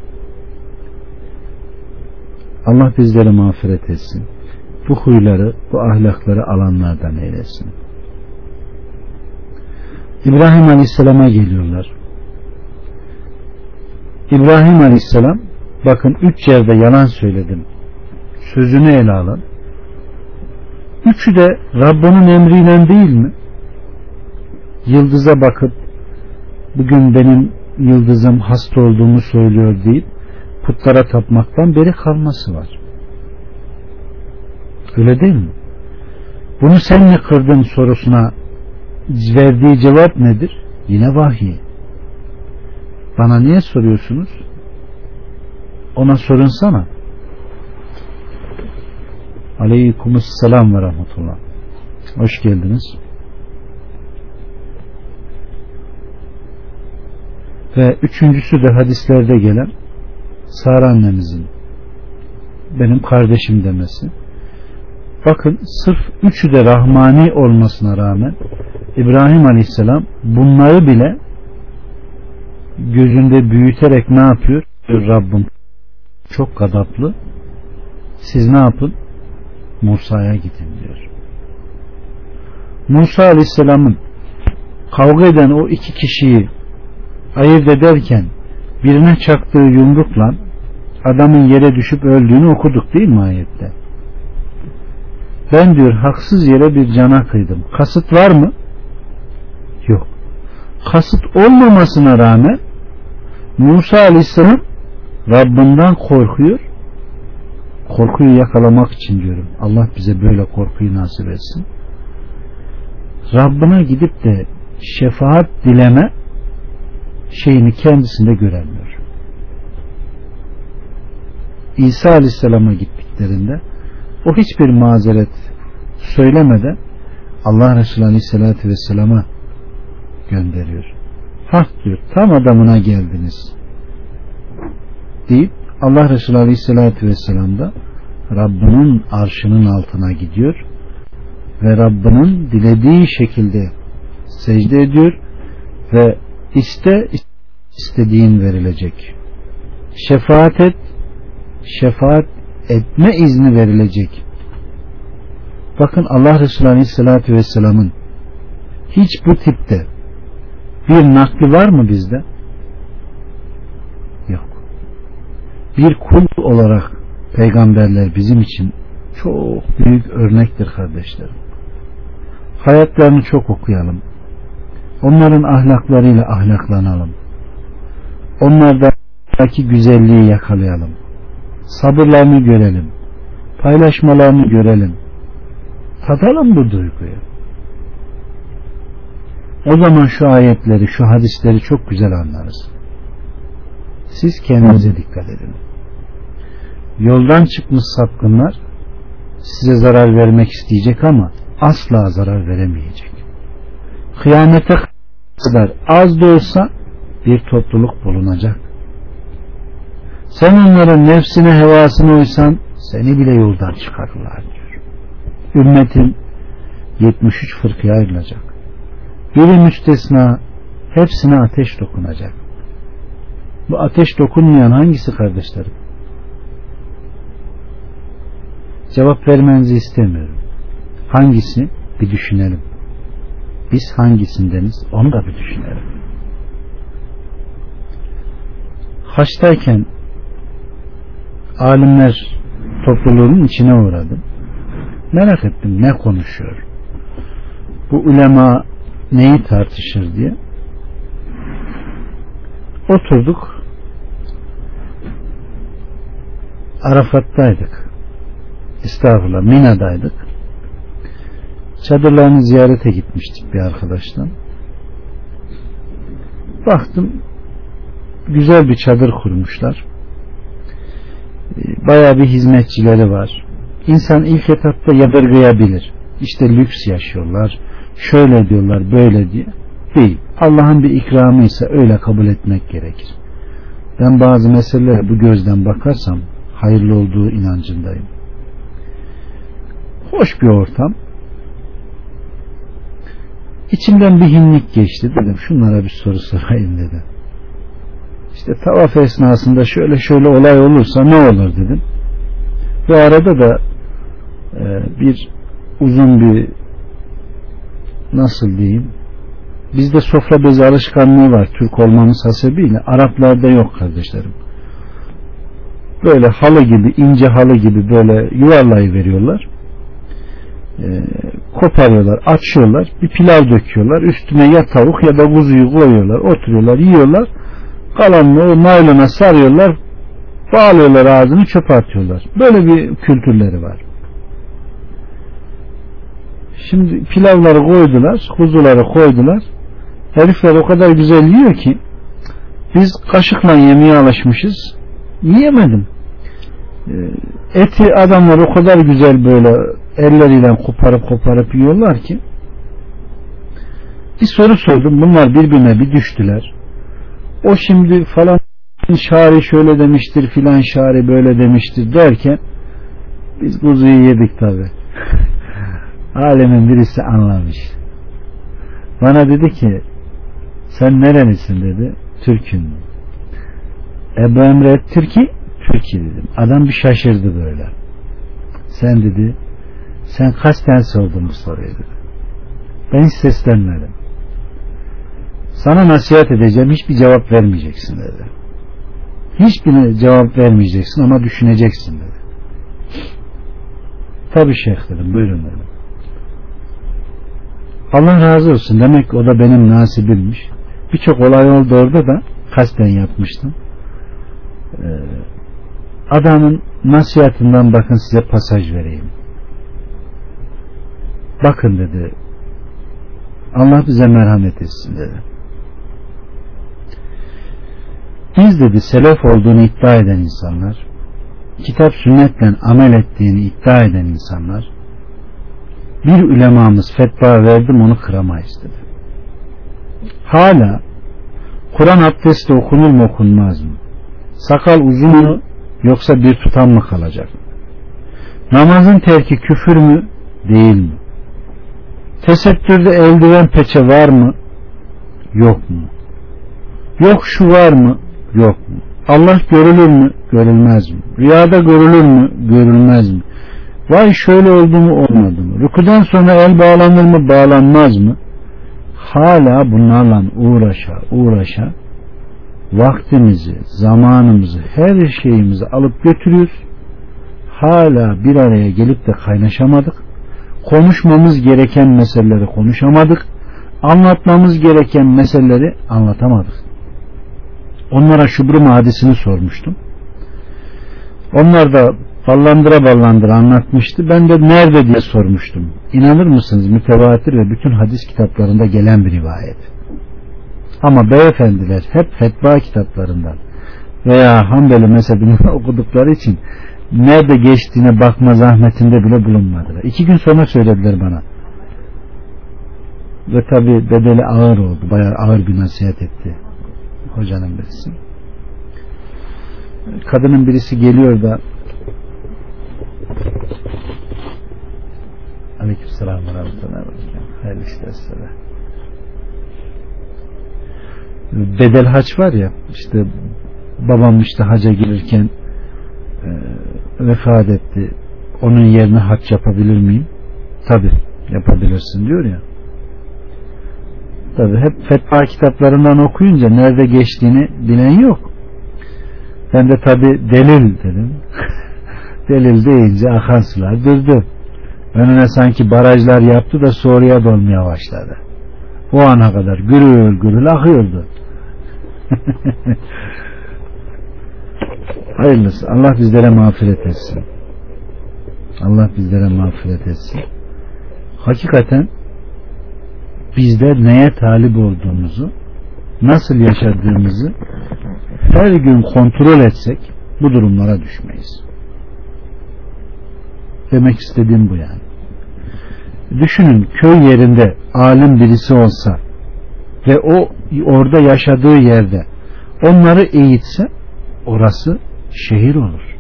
Allah bizleri mağfiret etsin. Bu huyları, bu ahlakları alanlardan eylesin. İbrahim Aleyhisselam'a geliyorlar. İbrahim Aleyhisselam bakın üç yerde yalan söyledim. Sözünü ele alın. Üçü de Rabbinin emriyle değil mi? Yıldıza bakıp bugün benim yıldızım hasta olduğumu söylüyor deyip putlara tapmaktan beri kalması var. Öyle değil mi? Bunu sen mi kırdın sorusuna verdiği cevap nedir? Yine vahiy. Bana niye soruyorsunuz? Ona sorunsana. Aleyküm selam ve rahmetullah. Hoş geldiniz. Ve üçüncüsü de hadislerde gelen Sara annemizin benim kardeşim demesi. Bakın sırf üçü de rahmani olmasına rağmen İbrahim Aleyhisselam bunları bile gözünde büyüterek ne yapıyor? Rabbim çok gadaplı. Siz ne yapın? Musa'ya gidin diyor. Musa Aleyhisselam'ın kavga eden o iki kişiyi ayırt ederken birine çaktığı yumrukla adamın yere düşüp öldüğünü okuduk değil mi ayette? Ben diyor haksız yere bir cana kıydım. Kasıt var mı? Yok. Kasıt olmamasına rağmen Musa Aleyhisselam Rabbinden korkuyor. Korkuyu yakalamak için diyorum. Allah bize böyle korkuyu nasip etsin. Rabbine gidip de şefaat dileme şeyini kendisinde göremiyor. İsa Aleyhisselam'a gittiklerinde o hiçbir mazeret söylemeden Allah Resulü Aleyhisselatü Vesselam'a gönderiyor. Hak diyor tam adamına geldiniz deyip Allah Resulü Aleyhisselatü Vesselam da Rabbinin arşının altına gidiyor ve Rabbinin dilediği şekilde secde ediyor ve iste istediğin verilecek. Şefaat et şefaat etme izni verilecek. Bakın Allah Resulü Aleyhisselatü Vesselam'ın hiç bu tipte bir nakli var mı bizde? Yok. Bir kul olarak peygamberler bizim için çok büyük örnektir kardeşlerim. Hayatlarını çok okuyalım. Onların ahlaklarıyla ahlaklanalım. Onlardaki güzelliği yakalayalım. Sabırlarını görelim. Paylaşmalarını görelim. Tadalım bu duyguyu. O zaman şu ayetleri, şu hadisleri çok güzel anlarız. Siz kendinize dikkat edin. Yoldan çıkmış sapkınlar size zarar vermek isteyecek ama asla zarar veremeyecek. Kıyamete kadar az da olsa bir topluluk bulunacak. Sen onların nefsine hevasına uysan seni bile yoldan çıkarırlar diyor. Ümmetin 73 fırkaya ayrılacak. Biri müstesna hepsine ateş dokunacak. Bu ateş dokunmayan hangisi kardeşlerim? Cevap vermenizi istemiyorum. Hangisi? Bir düşünelim. Biz hangisindeniz? Onu da bir düşünelim. Haçtayken alimler topluluğunun içine uğradım. Merak ettim ne konuşuyor. Bu ulema neyi tartışır diye. Oturduk. Arafat'taydık. Estağfurullah Mina'daydık. Çadırlarını ziyarete gitmiştik bir arkadaşla. Baktım güzel bir çadır kurmuşlar. Bayağı bir hizmetçileri var. İnsan ilk etapta yadırgayabilir. İşte lüks yaşıyorlar. Şöyle diyorlar, böyle diye. Değil. Allah'ın bir ikramı ise öyle kabul etmek gerekir. Ben bazı meselelere bu gözden bakarsam hayırlı olduğu inancındayım. Hoş bir ortam. İçimden bir hinlik geçti. Dedim şunlara bir soru sorayım dedim. İşte tavaf esnasında şöyle şöyle olay olursa ne olur dedim. Bu arada da e, bir uzun bir nasıl diyeyim bizde sofra bezi alışkanlığı var Türk olmamız hasebiyle Araplarda yok kardeşlerim böyle halı gibi ince halı gibi böyle yuvarlayı veriyorlar e, koparıyorlar açıyorlar bir pilav döküyorlar üstüne ya tavuk ya da kuzuyu koyuyorlar oturuyorlar yiyorlar kalanını o naylona sarıyorlar bağlıyorlar ağzını çöpe atıyorlar böyle bir kültürleri var Şimdi pilavları koydular, kuzuları koydular. Herifler o kadar güzel yiyor ki biz kaşıkla yemeye alışmışız. Yiyemedim. Ee, eti adamlar o kadar güzel böyle elleriyle koparıp koparıp yiyorlar ki bir soru sordum. Bunlar birbirine bir düştüler. O şimdi falan şari şöyle demiştir filan şari böyle demiştir derken biz kuzuyu yedik tabi. alemin birisi anlamış. Bana dedi ki sen nerelisin dedi. Türk'ün. Ebu Emre Türkiye Türkiye dedim. Adam bir şaşırdı böyle. Sen dedi sen kasten sordun bu soruyu dedi. Ben hiç seslenmedim. Sana nasihat edeceğim hiçbir cevap vermeyeceksin dedi. Hiçbirine cevap vermeyeceksin ama düşüneceksin dedi. Tabi şeyh dedim buyurun dedim. Allah razı olsun. Demek ki o da benim nasibimmiş. Birçok olay oldu orada da kasten yapmıştım. Ee, adamın nasihatından bakın size pasaj vereyim. Bakın dedi Allah bize merhamet etsin dedi. Biz dedi selef olduğunu iddia eden insanlar, kitap sünnetle amel ettiğini iddia eden insanlar, bir ulemamız fetva verdim onu kıramayız dedi. Hala Kur'an abdestle okunur mu okunmaz mı? Sakal uzun mu yoksa bir tutam mı kalacak? Namazın terki küfür mü değil mi? Tesettürde eldiven peçe var mı? Yok mu? Yok şu var mı? Yok mu? Allah görülür mü? Görülmez mi? Rüyada görülür mü? Görülmez mi? Vay şöyle oldu mu olmadı mı? Rükudan sonra el bağlanır mı? Bağlanmaz mı? Hala bunlarla uğraşa uğraşa vaktimizi, zamanımızı, her şeyimizi alıp götürüyoruz. Hala bir araya gelip de kaynaşamadık. Konuşmamız gereken meseleleri konuşamadık. Anlatmamız gereken meseleleri anlatamadık. Onlara şubrum hadisini sormuştum. Onlar da ballandıra ballandıra anlatmıştı. Ben de nerede diye sormuştum. İnanır mısınız mütevatir ve bütün hadis kitaplarında gelen bir rivayet. Ama beyefendiler hep fetva kitaplarından veya Hanbeli mezhebinden okudukları için nerede geçtiğine bakma zahmetinde bile bulunmadılar. İki gün sonra söylediler bana. Ve tabi bedeli ağır oldu. Bayağı ağır bir nasihat etti. Hocanın birisi. Kadının birisi geliyor da Aleyküm selam ve rahmetullahi Hayırlı işler size. Bedel haç var ya işte babam işte haca gelirken vefat etti. Onun yerine hac yapabilir miyim? Tabi yapabilirsin diyor ya. Tabi hep fetva kitaplarından okuyunca nerede geçtiğini bilen yok. Ben de tabi delil dedim. delil deyince akan sular durdu. Önüne sanki barajlar yaptı da soruya dolmaya başladı. O ana kadar gürül gürül akıyordu. Hayırlısı. Allah bizlere mağfiret etsin. Allah bizlere mağfiret etsin. Hakikaten bizler neye talip olduğumuzu, nasıl yaşadığımızı her gün kontrol etsek bu durumlara düşmeyiz. Demek istediğim bu yani. Düşünün köy yerinde alim birisi olsa ve o orada yaşadığı yerde onları eğitse orası şehir olur.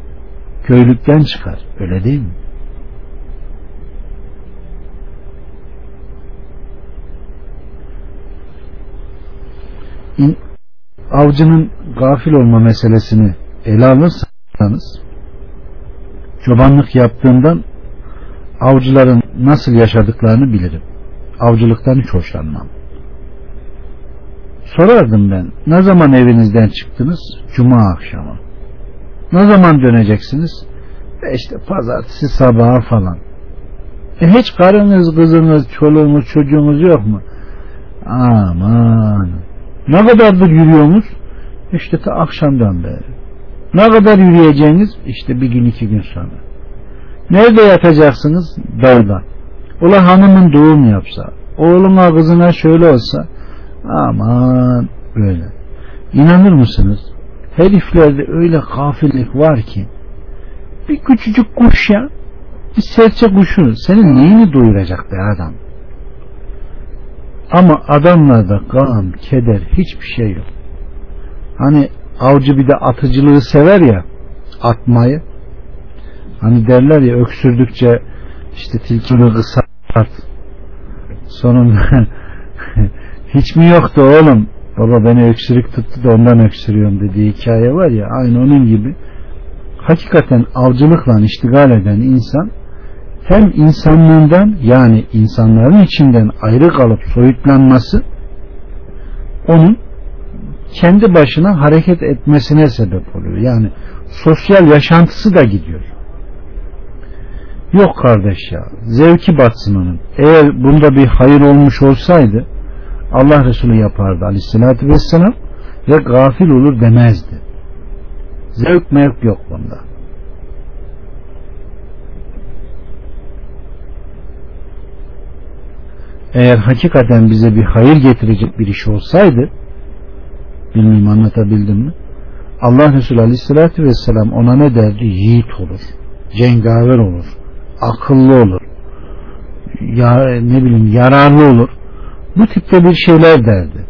Köylükten çıkar. Öyle değil mi? avcının gafil olma meselesini ele alırsanız çobanlık yaptığımdan avcıların nasıl yaşadıklarını bilirim. Avcılıktan hiç hoşlanmam. Sorardım ben. Ne zaman evinizden çıktınız? Cuma akşamı. Ne zaman döneceksiniz? E işte pazartesi sabahı falan. E hiç karınız, kızınız, çoluğunuz, çocuğunuz yok mu? Aman. Ne kadardır yürüyorsunuz? İşte ta akşamdan beri. Ne kadar yürüyeceğiniz? İşte bir gün iki gün sonra. Nerede yatacaksınız? Dağda. Ula hanımın doğum yapsa, oğluna kızına şöyle olsa, aman böyle. İnanır mısınız? Heriflerde öyle kafirlik var ki, bir küçücük kuş ya, bir serçe kuşu senin neyini doyuracak be adam? Ama adamlarda gam, keder hiçbir şey yok. Hani avcı bir de atıcılığı sever ya, atmayı. Hani derler ya öksürdükçe işte tilkini ısart. Sonunda hiç mi yoktu oğlum? Baba beni öksürük tuttu da ondan öksürüyorum dediği hikaye var ya aynı onun gibi. Hakikaten avcılıkla iştigal eden insan hem insanlığından yani insanların içinden ayrı kalıp soyutlanması onun kendi başına hareket etmesine sebep oluyor. Yani sosyal yaşantısı da gidiyor. Yok kardeş ya. Zevki batsın onun. Eğer bunda bir hayır olmuş olsaydı Allah Resulü yapardı aleyhissalatü vesselam ve gafil olur demezdi. Zevk mevk yok bunda. eğer hakikaten bize bir hayır getirecek bir iş olsaydı bilmiyorum anlatabildim mi? Allah Resulü Aleyhisselatü Vesselam ona ne derdi? Yiğit olur. Cengaver olur. Akıllı olur. Ya, ne bileyim yararlı olur. Bu tipte bir şeyler derdi.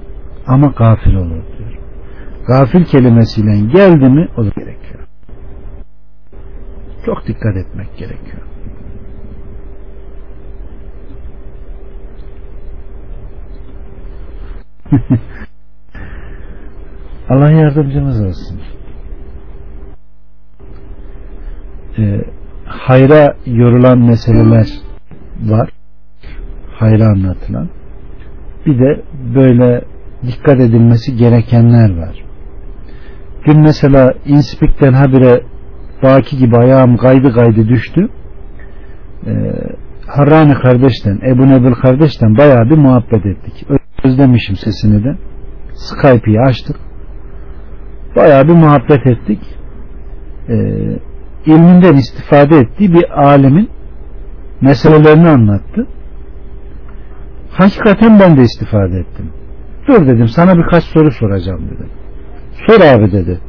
Ama gafil olur diyor. Gafil kelimesiyle geldi mi o da gerekiyor. Çok dikkat etmek gerekiyor. Allah yardımcımız olsun. Ee, hayra yorulan meseleler var. Hayra anlatılan. Bir de böyle dikkat edilmesi gerekenler var. Dün mesela inspikten habire baki gibi ayağım kaydı kaydı düştü. Ee, Harrani kardeşten, Ebu Nebil kardeşten bayağı bir muhabbet ettik. Özlemişim sesini de. Skype'yi açtık. Bayağı bir muhabbet ettik. Ee, ilminden istifade ettiği bir alemin meselelerini anlattı. Hakikaten ben de istifade ettim. Dur dedim sana birkaç soru soracağım dedim. Sor abi dedi.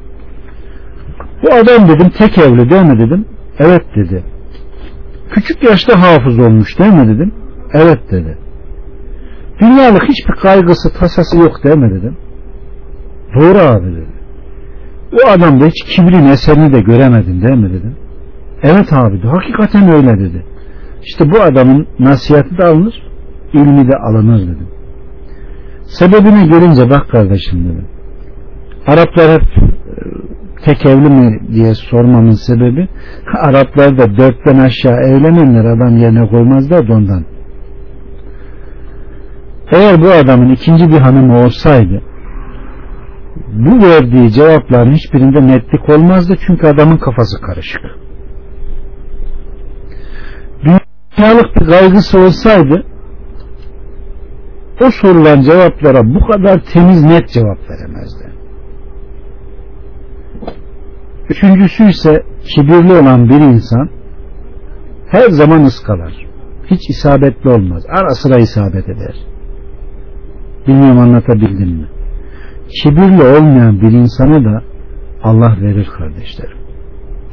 Bu adam dedim tek evli değil mi dedim. Evet dedi. Küçük yaşta hafız olmuş değil mi dedim. Evet dedi. Dünyalık hiçbir kaygısı tasası yok değil mi dedim. Doğru abi dedi. O adamda hiç kibrin eserini de göremedin değil mi dedim. Evet abi dedi. Hakikaten öyle dedi. İşte bu adamın nasihati de alınır, ilmi de alınır dedim. Sebebini görünce bak kardeşim dedim. Araplar hep e, tek evli mi diye sormamın sebebi Araplar da dörtten aşağı evlenenler adam yerine koymazlar da ondan. Eğer bu adamın ikinci bir hanımı olsaydı bu verdiği cevapların hiçbirinde netlik olmazdı çünkü adamın kafası karışık. Dünyalık bir kaygısı olsaydı o sorulan cevaplara bu kadar temiz net cevap veremezdi. Üçüncüsü ise kibirli olan bir insan her zaman ıskalar. Hiç isabetli olmaz. Ara sıra isabet eder. Bilmiyorum anlatabildim mi? Kibirli olmayan bir insana da Allah verir kardeşlerim.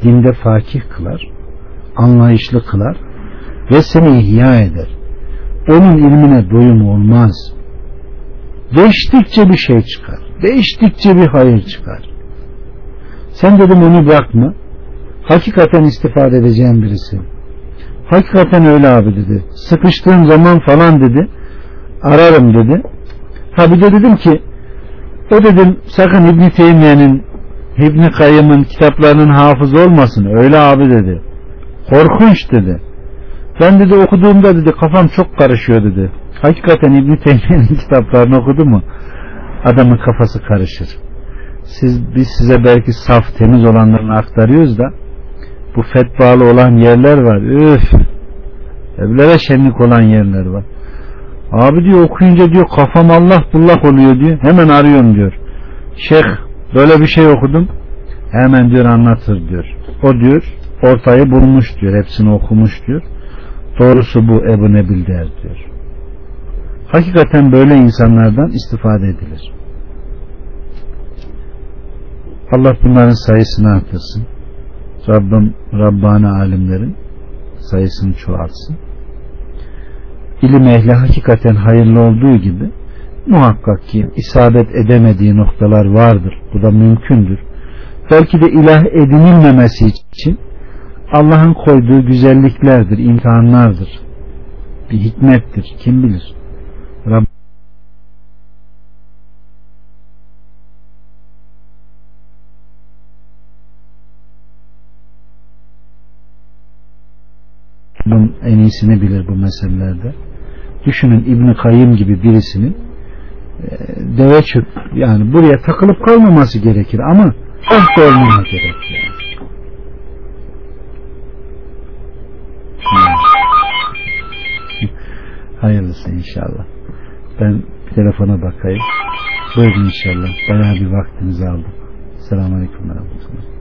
Dinde fakih kılar, anlayışlı kılar ve seni ihya eder. Onun ilmine doyum olmaz. Değiştikçe bir şey çıkar. Değiştikçe bir hayır çıkar. Sen dedim onu bırakma. Hakikaten istifade edeceğim birisi. Hakikaten öyle abi dedi. Sıkıştığım zaman falan dedi. Ararım dedi. Ha bir de dedim ki o dedim sakın İbn Teymiye'nin İbn Kayyım'ın kitaplarının hafız olmasın. Öyle abi dedi. Korkunç dedi. Ben dedi okuduğumda dedi kafam çok karışıyor dedi. Hakikaten İbn Teymiye'nin kitaplarını okudu mu? Adamın kafası karışır. Siz biz size belki saf temiz olanlarını aktarıyoruz da bu fetvalı olan yerler var. Üf. Evlere şenlik olan yerler var. Abi diyor okuyunca diyor kafam Allah bullak oluyor diyor. Hemen arıyorum diyor. Şeyh böyle bir şey okudum. Hemen diyor anlatır diyor. O diyor ortayı bulmuş diyor. Hepsini okumuş diyor. Doğrusu bu Ebu Nebil der diyor. Hakikaten böyle insanlardan istifade edilir. Allah bunların sayısını artırsın. Rabbim Rabbani alimlerin sayısını çoğaltsın. İlim ehli hakikaten hayırlı olduğu gibi muhakkak ki isabet edemediği noktalar vardır. Bu da mümkündür. Belki de ilah edinilmemesi için Allah'ın koyduğu güzelliklerdir, imtihanlardır. Bir hikmettir. Kim bilir? Bunun en iyisini bilir bu meselelerde. Düşünün İbn Kayyım gibi birisinin e, deve çöp yani buraya takılıp kalmaması gerekir ama ah olmama gerekir. Hayırlısı inşallah. Ben telefona bakayım. Buyurun inşallah. Bayağı bir vaktinizi aldım. Selamun Aleyküm ve.